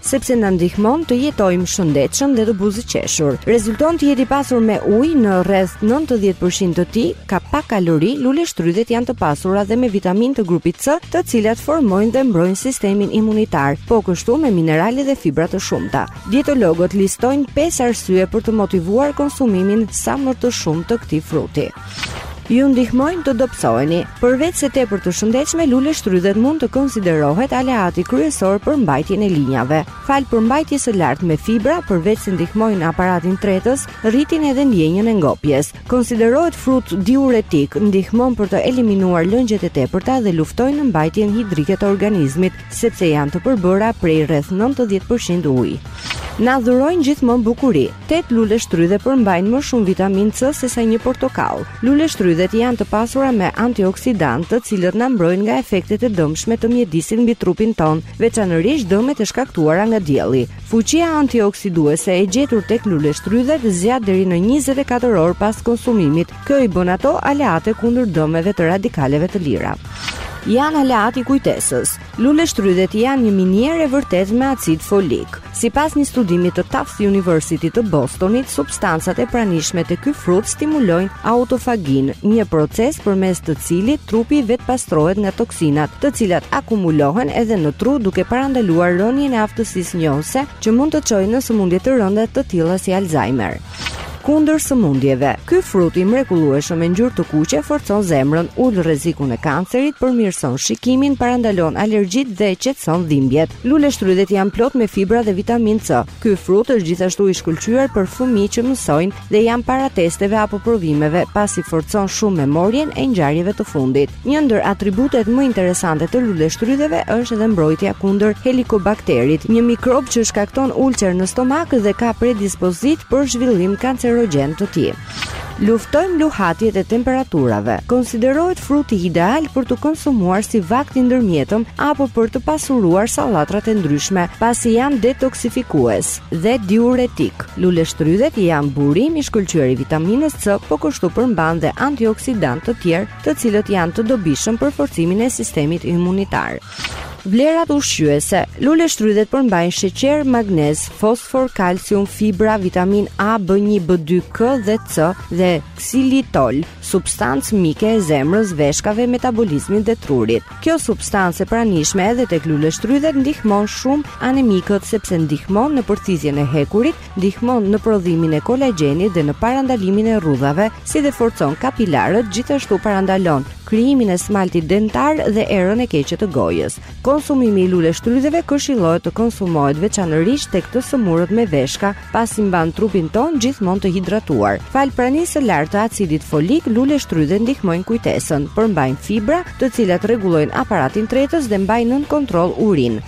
sepse na ndihmon të jetojmë shëndetshëm dhe të buzëqeshur. Rezulton të jetë i pasur me ujë në rreth 90% të tij, ka pak kalori, luleshtrydhet janë të pasura dhe me vitaminë të grupit C, të cilat formojnë dhe mbrojnë sistemin imunitar, po kështu me minerale dhe fibra të shumta. Dietologët listojnë 5 arsye për të motivuar konsumimin sa më të shumë të këtij fruti. Ju ndihmojnë të dobësoheni. Përveç se tepër të shëndetshme, luleshtrydhet mund të konsiderohet aleati kryesor për mbajtjen e linjave. Falë përmbajtjes së lartë me fibra, përveç se ndihmojnë aparatin tretës, rritin edhe ndjenjën e ngopjes. Konsiderohet frut diuretik, ndihmon për të eliminuar lëngjet e tepërta dhe luftojnë mbajtjen hidrike të organizmit, sepse janë të përbëra prej rreth 90 për qind ujë. Na dhurojnë gjithmonë bukuri. Tetë luleshtrydhe përmbajnë më shumë vitaminë C sesa një portokall. Luleshtrydhet janë të pasura me antioksidantë, të cilët na mbrojnë nga efektet e dëmshme të mjedisit mbi trupin tonë, veçanërisht dëmet e shkaktuara nga dielli. Fuqia antioksiduese e gjetur tek luleshtrydhet zgjat deri në 24 orë pas konsumimit, Kjo i bën ato aleate kundër dëmeve të radikaleve të lira. Janë aleati i kujtesës. Luleshtrydhet janë një minierë e vërtetë me acid folik. Sipas një studimi të Tufts University të Bostonit, substancat e pranishme te ky frut stimulojnë autofaginë, një proces përmes të cilit trupi vetëpastrohet nga toksinat, të cilat akumulohen edhe në tru duke parandaluar rënien e aftësisë njohëse që mund të çojnë në sëmundje të rënda të tilla si Alzheimer. kundër sëmundjeve. Ky frut i mrekullueshëm me ngjyrë të kuqe forcon zemrën, ul rrezikun e kancerit, përmirëson shikimin, parandalon alergjitë dhe qetëson dhimbjet. Luleshtrydhet janë plot me fibra dhe vitaminë C. Ky frut është gjithashtu i shkëlqyer për fëmijë që mësojnë dhe janë para testeve apo provimeve, pasi forcon shumë memorien e ngjarjeve të fundit. Një ndër atributet më interesante të luleshtrydheve është edhe mbrojtja kundër helikobakterit, një mikrob që shkakton ulcerë në stomak dhe ka predispozitë për zhvillim kancerogjen të tij. Luftojnë luhatjet e temperaturave. Konsiderohet fruti ideal për t'u konsumuar si vakt i ndërmjetëm apo për të pasuruar sallatrat e ndryshme, pasi janë detoksifikues dhe diuretik. Luleshtrydhet janë burim i shkëlqyer i vitaminës C, po kështu përmban dhe antioksidantë të tjerë të cilët janë të dobishëm për forcimin e sistemit imunitar. Vlerat ushqyese, luleshtrydhet përmbajnë sheqer, magnez, fosfor, kalcium, fibra, vitaminë A, B1, B2, K dhe C dhe ksilitol, substancë mike e zemrës, veshkave, metabolizmit dhe trurit. Kjo substancë e pranishme edhe tek luleshtrydhet ndihmon shumë anemikët sepse ndihmon në përthithjen e hekurit ndihmon në prodhimin e kolagjenit dhe në parandalimin e rrudhave, si dhe forcon kapilarët, gjithashtu parandalon krijimin e smaltit dentar dhe erën e keqe të gojës. Konsumimi i luleshtrydheve këshillohet të konsumohet veçanërisht tek të sëmurët me veshka, pasi mban trupin tonë gjithmonë të hidratuar. Falë pranisë së lartë të acidit folik, luleshtrydhet ndihmojnë kujtesën, përmbajnë fibra, të cilat rregullojnë aparatin tretës dhe mbajnë nën kontroll urinë.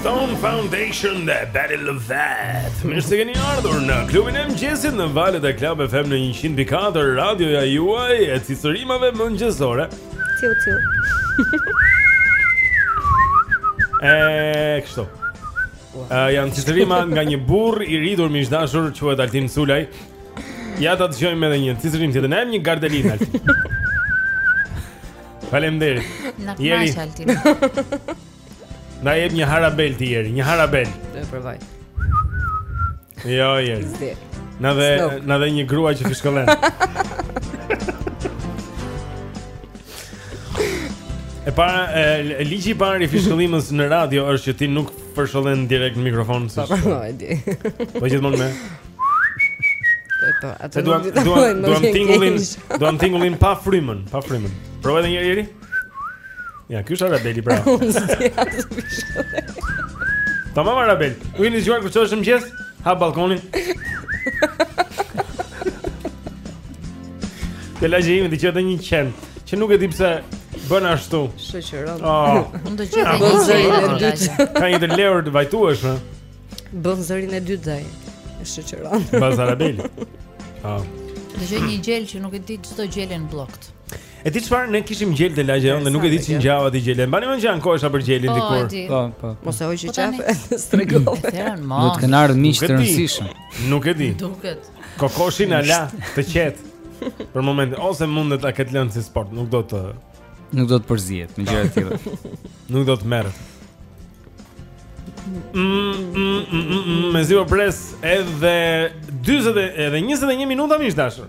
Stone Foundation dhe Bettye LaVette Mirë se keni ardhur në klubin e mëngjesit në valët e Club FM në 100.4 Radioja juaj e cicërimave mëngjesore Ciu, ciu E, kështu e, Janë cicërima nga një burrë i rritur, miq të dashur, quhet Altin Sulaj Ja ta dëgjojmë edhe një cicërimë tjetër Ne kemi një gardelinë Altin Faleminderit Na kënaq Altin Na jep një harabel ti jeri, një harabel. Do e provoj. Jo, jeri. Na dhe na dhe një grua që të shkollen. E para e ligji i parë i fishkëllimës në radio është që ti nuk fërshëllen direkt në mikrofon si. Po, po, e di. Po gjithmonë me. Po, atë duam duam duam tingullin, duam tingullin pa frymën, pa frymën. Provoj edhe një herë. Ja, ky është harabeli pra. Tamam harabel. Ju jeni zgjuar kur çohemi në mëngjes? Hap ballkonin. Te lagjja ime është një qen, që nuk e di pse bën ashtu. Shoqëron. Oh. Unë do të qetë një zërin e dytë. Ka një të lehur të vajtueshme, ha. Bën zërin e dytë ai. E shoqëron. Bazarabel. Ah. Dhe një gjel që nuk e di ç'do gjeli në bllok. E di çfarë ne kishim gjel te lagja jonë dhe nuk e di ç'i ngjau atij gjeli. Mbani mend që janë ankohesha për gjelin po, dikur. Po, po. Mos e hoqi po qafe edhe stregov. Do të kenë ardhur miq të rëndësishëm. Nuk e di. Duket. Kokoshi ala të qet. Për momentin ose mund ta ketë lënë si sport, nuk do të nuk do të përzihet me gjëra të tilla. Nuk do të merr. Mm, mm, mm, mezi pres edhe 20 edhe 21 minuta më ish dashur.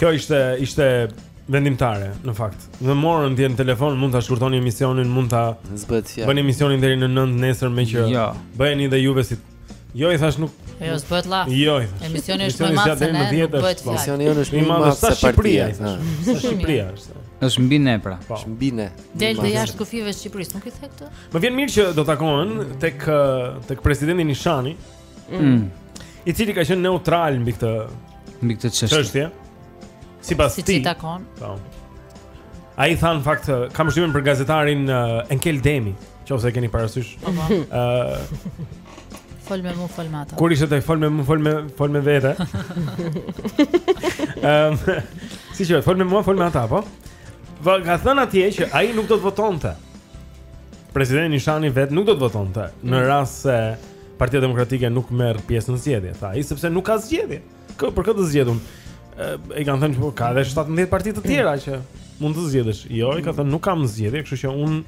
Kjo ishte ishte vendimtare në fakt. Më morën dje në telefon mund ta shkurtoni emisionin, mund ta s'bëhet fjalë. Bëni emisionin deri në 9 nesër meqë jo. bëheni dhe juve si Jo i thashë nuk Jo s'bëhet llaf. Jo. Emisioni është më i madh se ne. Emisioni jonë është më i madh se partia. Sa Shqipëria është. Është mbi ne pra. Po. Është mbi ne. Del dhe jashtë kufijve të Shqipërisë, nuk i the këtë. Më vjen mirë që do takohen tek tek presidenti Nishani. Mm. I cili ka qenë neutral mbi këtë mbi këtë çështje. Çështje. Sipas teje. Si takon? Po. Ai tha në fakt ka një shprehje për gazetarin uh, Enkel Demi, nëse e keni parasysh. Po. po. Ëh. Uh, fol me mua, fol me ata. Kur ishte ai fol me mua, fol me fol me vete. Ehm, um, sikur fol me mua, fol me ata, po. Po ka thënë atje që ai nuk do të votonte. Presidenti Nishani vetë nuk do të votonte në rast se Partia Demokratike nuk merr pjesë në zgjedhje, tha ai, sepse nuk ka zgjedhje. Kë për kë të zgjedh unë? I kanë thënë që po, ka edhe 17 parti të tjera që mund të zgjedhësh. Jo, ai ka thënë nuk kam zgjedhje, kështu që unë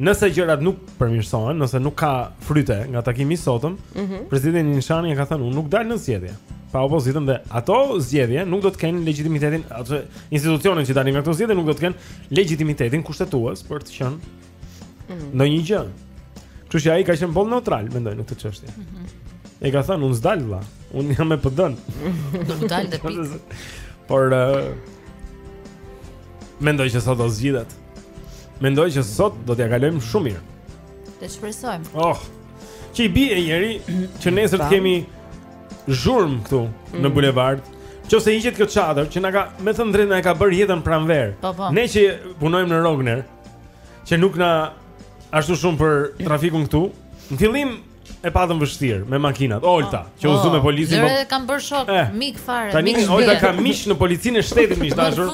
nëse gjërat nuk përmirësohen, nëse nuk ka fryte nga takimi i sotëm, mm -hmm. presidenti Nishani ka thënë unë nuk dal në zgjedhje pa opozitën dhe ato zgjedhje nuk do të kenë legjitimitetin ato institucionet që dalin nga këto zgjedhje nuk do të kenë legjitimitetin kushtetues për të qenë Mhm. ndonjë gjë. Kështu që ai ka qenë boll neutral, mendoj në këtë çështje. Ëh. Mhm. E ka thënë unë s'dal vlla, unë jam me PD-n. Do të dalë dhe pikë. Por uh, mendoj që sot do zgjidhet. Mendoj që sot do t'ia kalojmë shumë mirë. Të shpresojmë. Oh. Që i bie njeri që nesër të kemi zhurmë këtu mm. në bulevard. Nëse hiqet kjo çadër që na ka, me thënë të drejtën na e ka bërë jetën pranverë. Po, po. Ne që punojmë në Rogner, që nuk na ashtu shumë për trafikun këtu. Në fillim e patëm vështirë me makinat. Po, Olta, që u zu me policin. Po, e ka bërë shok, eh, mik fare. Tani Olta ka miq në policinë e shtetit miq të dashur.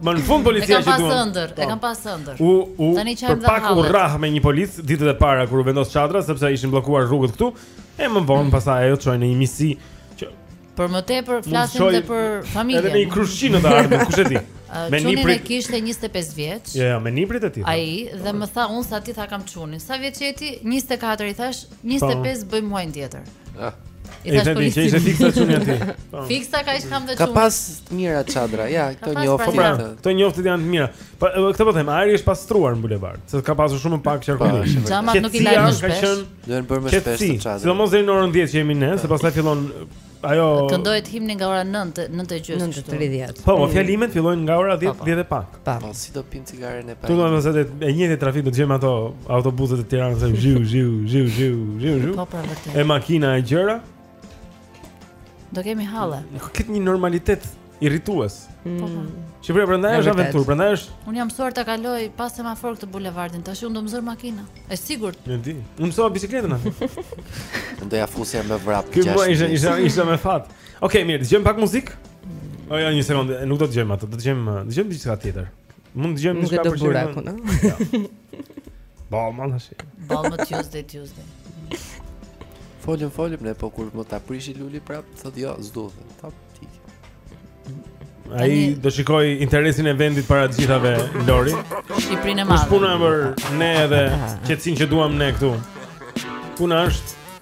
Më në fund policia që duam. E kam pas ëndërr, e po. kam pas ëndërr. U u tani çajmë dha. Pak u rrah me një polic ditët e para kur u vendos çadra sepse ishin bllokuar rrugët këtu. E më vonë pastaj ajo çoi në një miqësi që Për më tepër flasim edhe për familjen. Edhe me një krushqi në të ardhmë, kush e di. Me një prit kishte 25 vjeç. Jo, jo, me nipërit e tij. Ai dhe më tha unë sa ti tha kam çunin. Sa vjeç je ti? 24 i thashë, 25 po. bëj muajin tjetër. Ah. I thashë po ti je fiks sa çuni, a ti. Po. Fiks aq kam dhe çunin. Ka pas të mira çadra. Ja, këto njohjet. Pra, pra, këto njohjet janë të mira. Po këtë po them, ajri është pastruar në bulevard, se ka pasur shumë pak qarkullim. Xhamat nuk i lajmë shpesh. Duhen bërë më shpesh çadra. Sidomos deri në orën 10 që jemi ne, se pastaj fillon ajo Këndohet himni nga ora 9, 9 e gjysmë. 9:30. Po, po fjalimet fillojnë nga ora 10, 10 e pak. Po, po se do pinë cigaren e parë. Do mbetet i njëjti trafik do dëgjojmë ato autobusët e Tiranës, zhiu, zhiu, zhiu, zhiu, zhiu. Po, po, vërtet. E makina e gjëra. Do kemi halle. Kthim në normalitet irritues. Mm. Po, po. Shqipëria prandaj është aventurë, prandaj është. Unë jam mësuar ta kaloj pa semafor këtë bulevardin, tashi më zë mua makina. E sigurt. Nuk di. Unë mësova biçikletën aty. Unë do ia fusja me vrap jashtë. Kjo ishte ishte ishte me fat. Okej, mirë, dëgjojmë pak muzikë. Jo jo, një sekondë, nuk do të dëgjojmë atë, do të dëgjojmë, dëgjojmë diçka tjetër. Mund të dëgjojmë diçka për shembull. Po, më tash. Po, më Tuesday, Tuesday. Folëm, folëm, ne po po ta prishi Luli prapë, thotë jo, s'do të thotë. Ai do shikojë interesin e vendit para të gjithave Lori. Shqipërinë e madhe. Kush punon për ne edhe qetësinë që duam ne këtu. Puna është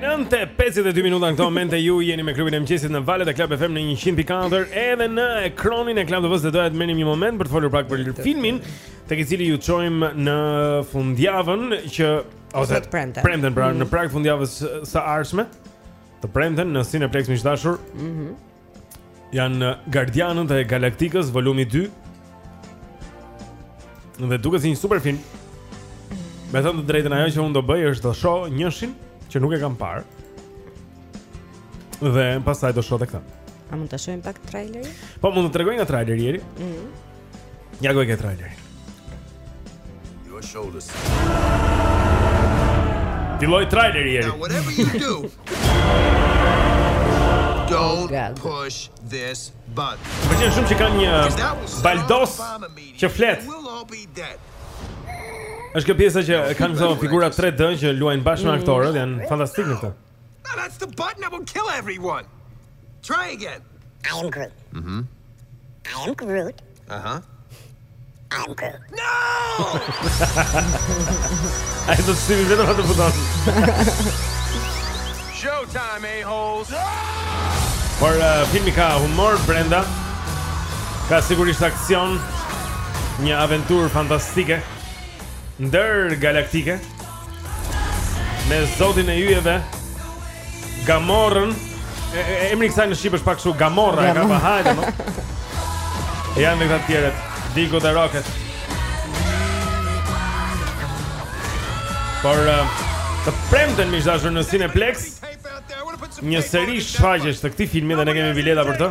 Nëntë e 52 minuta në këto momente ju jeni me klubin e mëngjesit në valët e Club FM në 100.4 edhe në ekranin e Club TV-së dhe doja të merrnim një moment për të folur pak për filmin tek i cili ju çojmë në fundjavën që ose të premten, premten pra mm. në prag fundjavës së ardhshme të premten në Cineplexx miq të dashur mm -hmm. janë Gardianët e Galaktikës volumi 2. Dhe duket si një super film. Me thënë të drejtën ajo që unë do bëj është të shoh njëshin që nuk e kam parë. Dhe pastaj do shoh dhe këtë. A mund të shohim pak trailerin? Po mund të tregoj nga traileri. Mhm. Ja ky qe traileri Your shoulders Dilo traileri Now whatever you do Don't oh, push this button Më qenë shumë që ka një baldos që flet është kjo pjesa që kanë këto figura 3D që luajnë bashkë me aktorët, janë fantastikë në këtë. No, that's the button that will kill everyone. Try again. I am Groot. Mm-hmm. I am Groot. Uh-huh. I am Groot. No! Ai do si me vetëm atë buton. Showtime, a-holes. Por uh, filmi ka humor brenda. Ka sigurisht aksion, një aventurë fantastike ndërgalaktike. Me zotin e yjeve Gamorrën Emri i kësaj në shqip është pak kështu Gamorra e ka pa hajde më E janë dhe këta të tjerët Digo dhe Rocket Por uh, Të premten miq të dashur në Cineplex Një seri shfaqjesh të këtij filmi dhe ne kemi bileta për të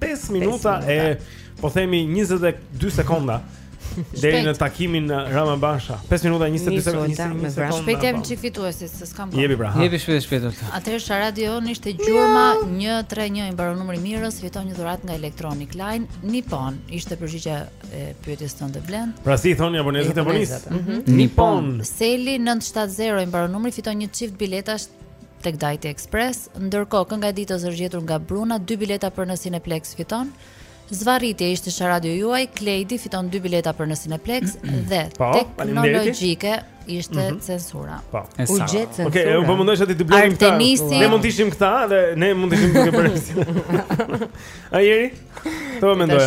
5 minuta e po themi 22 sekonda deri në takimin Rama Basha. 5 minuta 22 sekonda. Me vrap shpejt jepi çik fituesit, se s'kam kohë. Jepi pra. Jepi shpejt shpejt Olta. Atëherë sharadio jonë ishte gjurma 131 i mbaron numri Mirës, fiton një dhuratë nga Electronic Line Nippon. Ishte përgjigja e pyetjes tënde Blend. Pra si i thonë japonezët Japonisë? Mhm. Nippon. Seli 970 i mbaron numri, fiton një çift biletash tek Dajti Express. Ndërkohë, kënga e ditës është gjetur nga Bruna, dy bileta për në Cineplex fiton. Zvarritje ishte sharadio juaj, Klejdi fiton dy bileta për në Cineplex dhe po, teknologjike ishte censura. Po. U gjet censura. Okej, po mundohem të dublojmë këta. Artenisi... Ne mund të ishim këta dhe ne mund të ishim duke bërë. Ajeri? Po mendoj.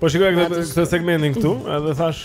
Po shikoj këtë këtë segmentin këtu, edhe thash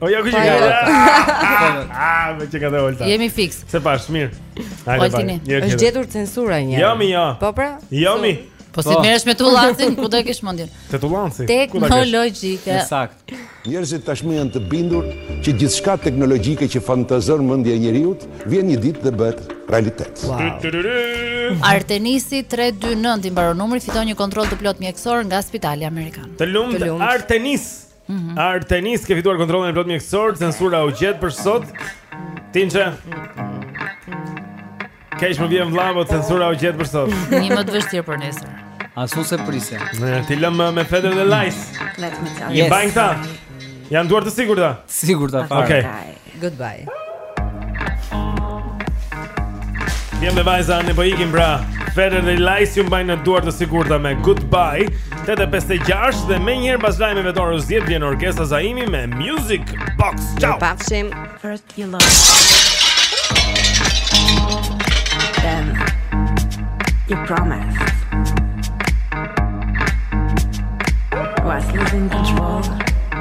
O ja kush e ka. Ah, meqë ka Olta. Jemi fiks. S'e pashë mirë. Hajde. Oltini, është gjetur censura mi. Jo mi jo. Po pra? Jo mi. Po si, po merresh me tullancin, ku do e kesh mendjen? Te tullanci. Teknologjike. Sakt. Njerëzit tashmë janë të bindur që gjithçka teknologjike që fantazon mendja e njeriut vjen një ditë dhe bëhet realitet. Wow. Artenisi 329 i mbaron numri, fiton një kontroll të plot mjekësor nga Spitali Amerikan. Të lumtë Artenis. Artenis ke fituar kontrollin e plot mjekësor, censura u gjet për sot. Tinçe. Keq më vjen vlla po censura u gjet për sot. Një më të vështirë për nesër. As unë s'e prisja. Ne ju lëmë me Feder dhe Lyse. Let me tell you. Yes. Bajn këta. Janë duar të sigurta. Sigurta fare. Okej. Goodbye. Jam me vajza ne po ikim pra. Feder dhe Lajs ju mbajnë në duar të sigurta me Goodbye. 856 dhe menjëherë pas lajmeve të orës 10 vjen orkestra Zaimi me Music Box. Ciao. Pafshim. First you love. Then you promise. Was losing control.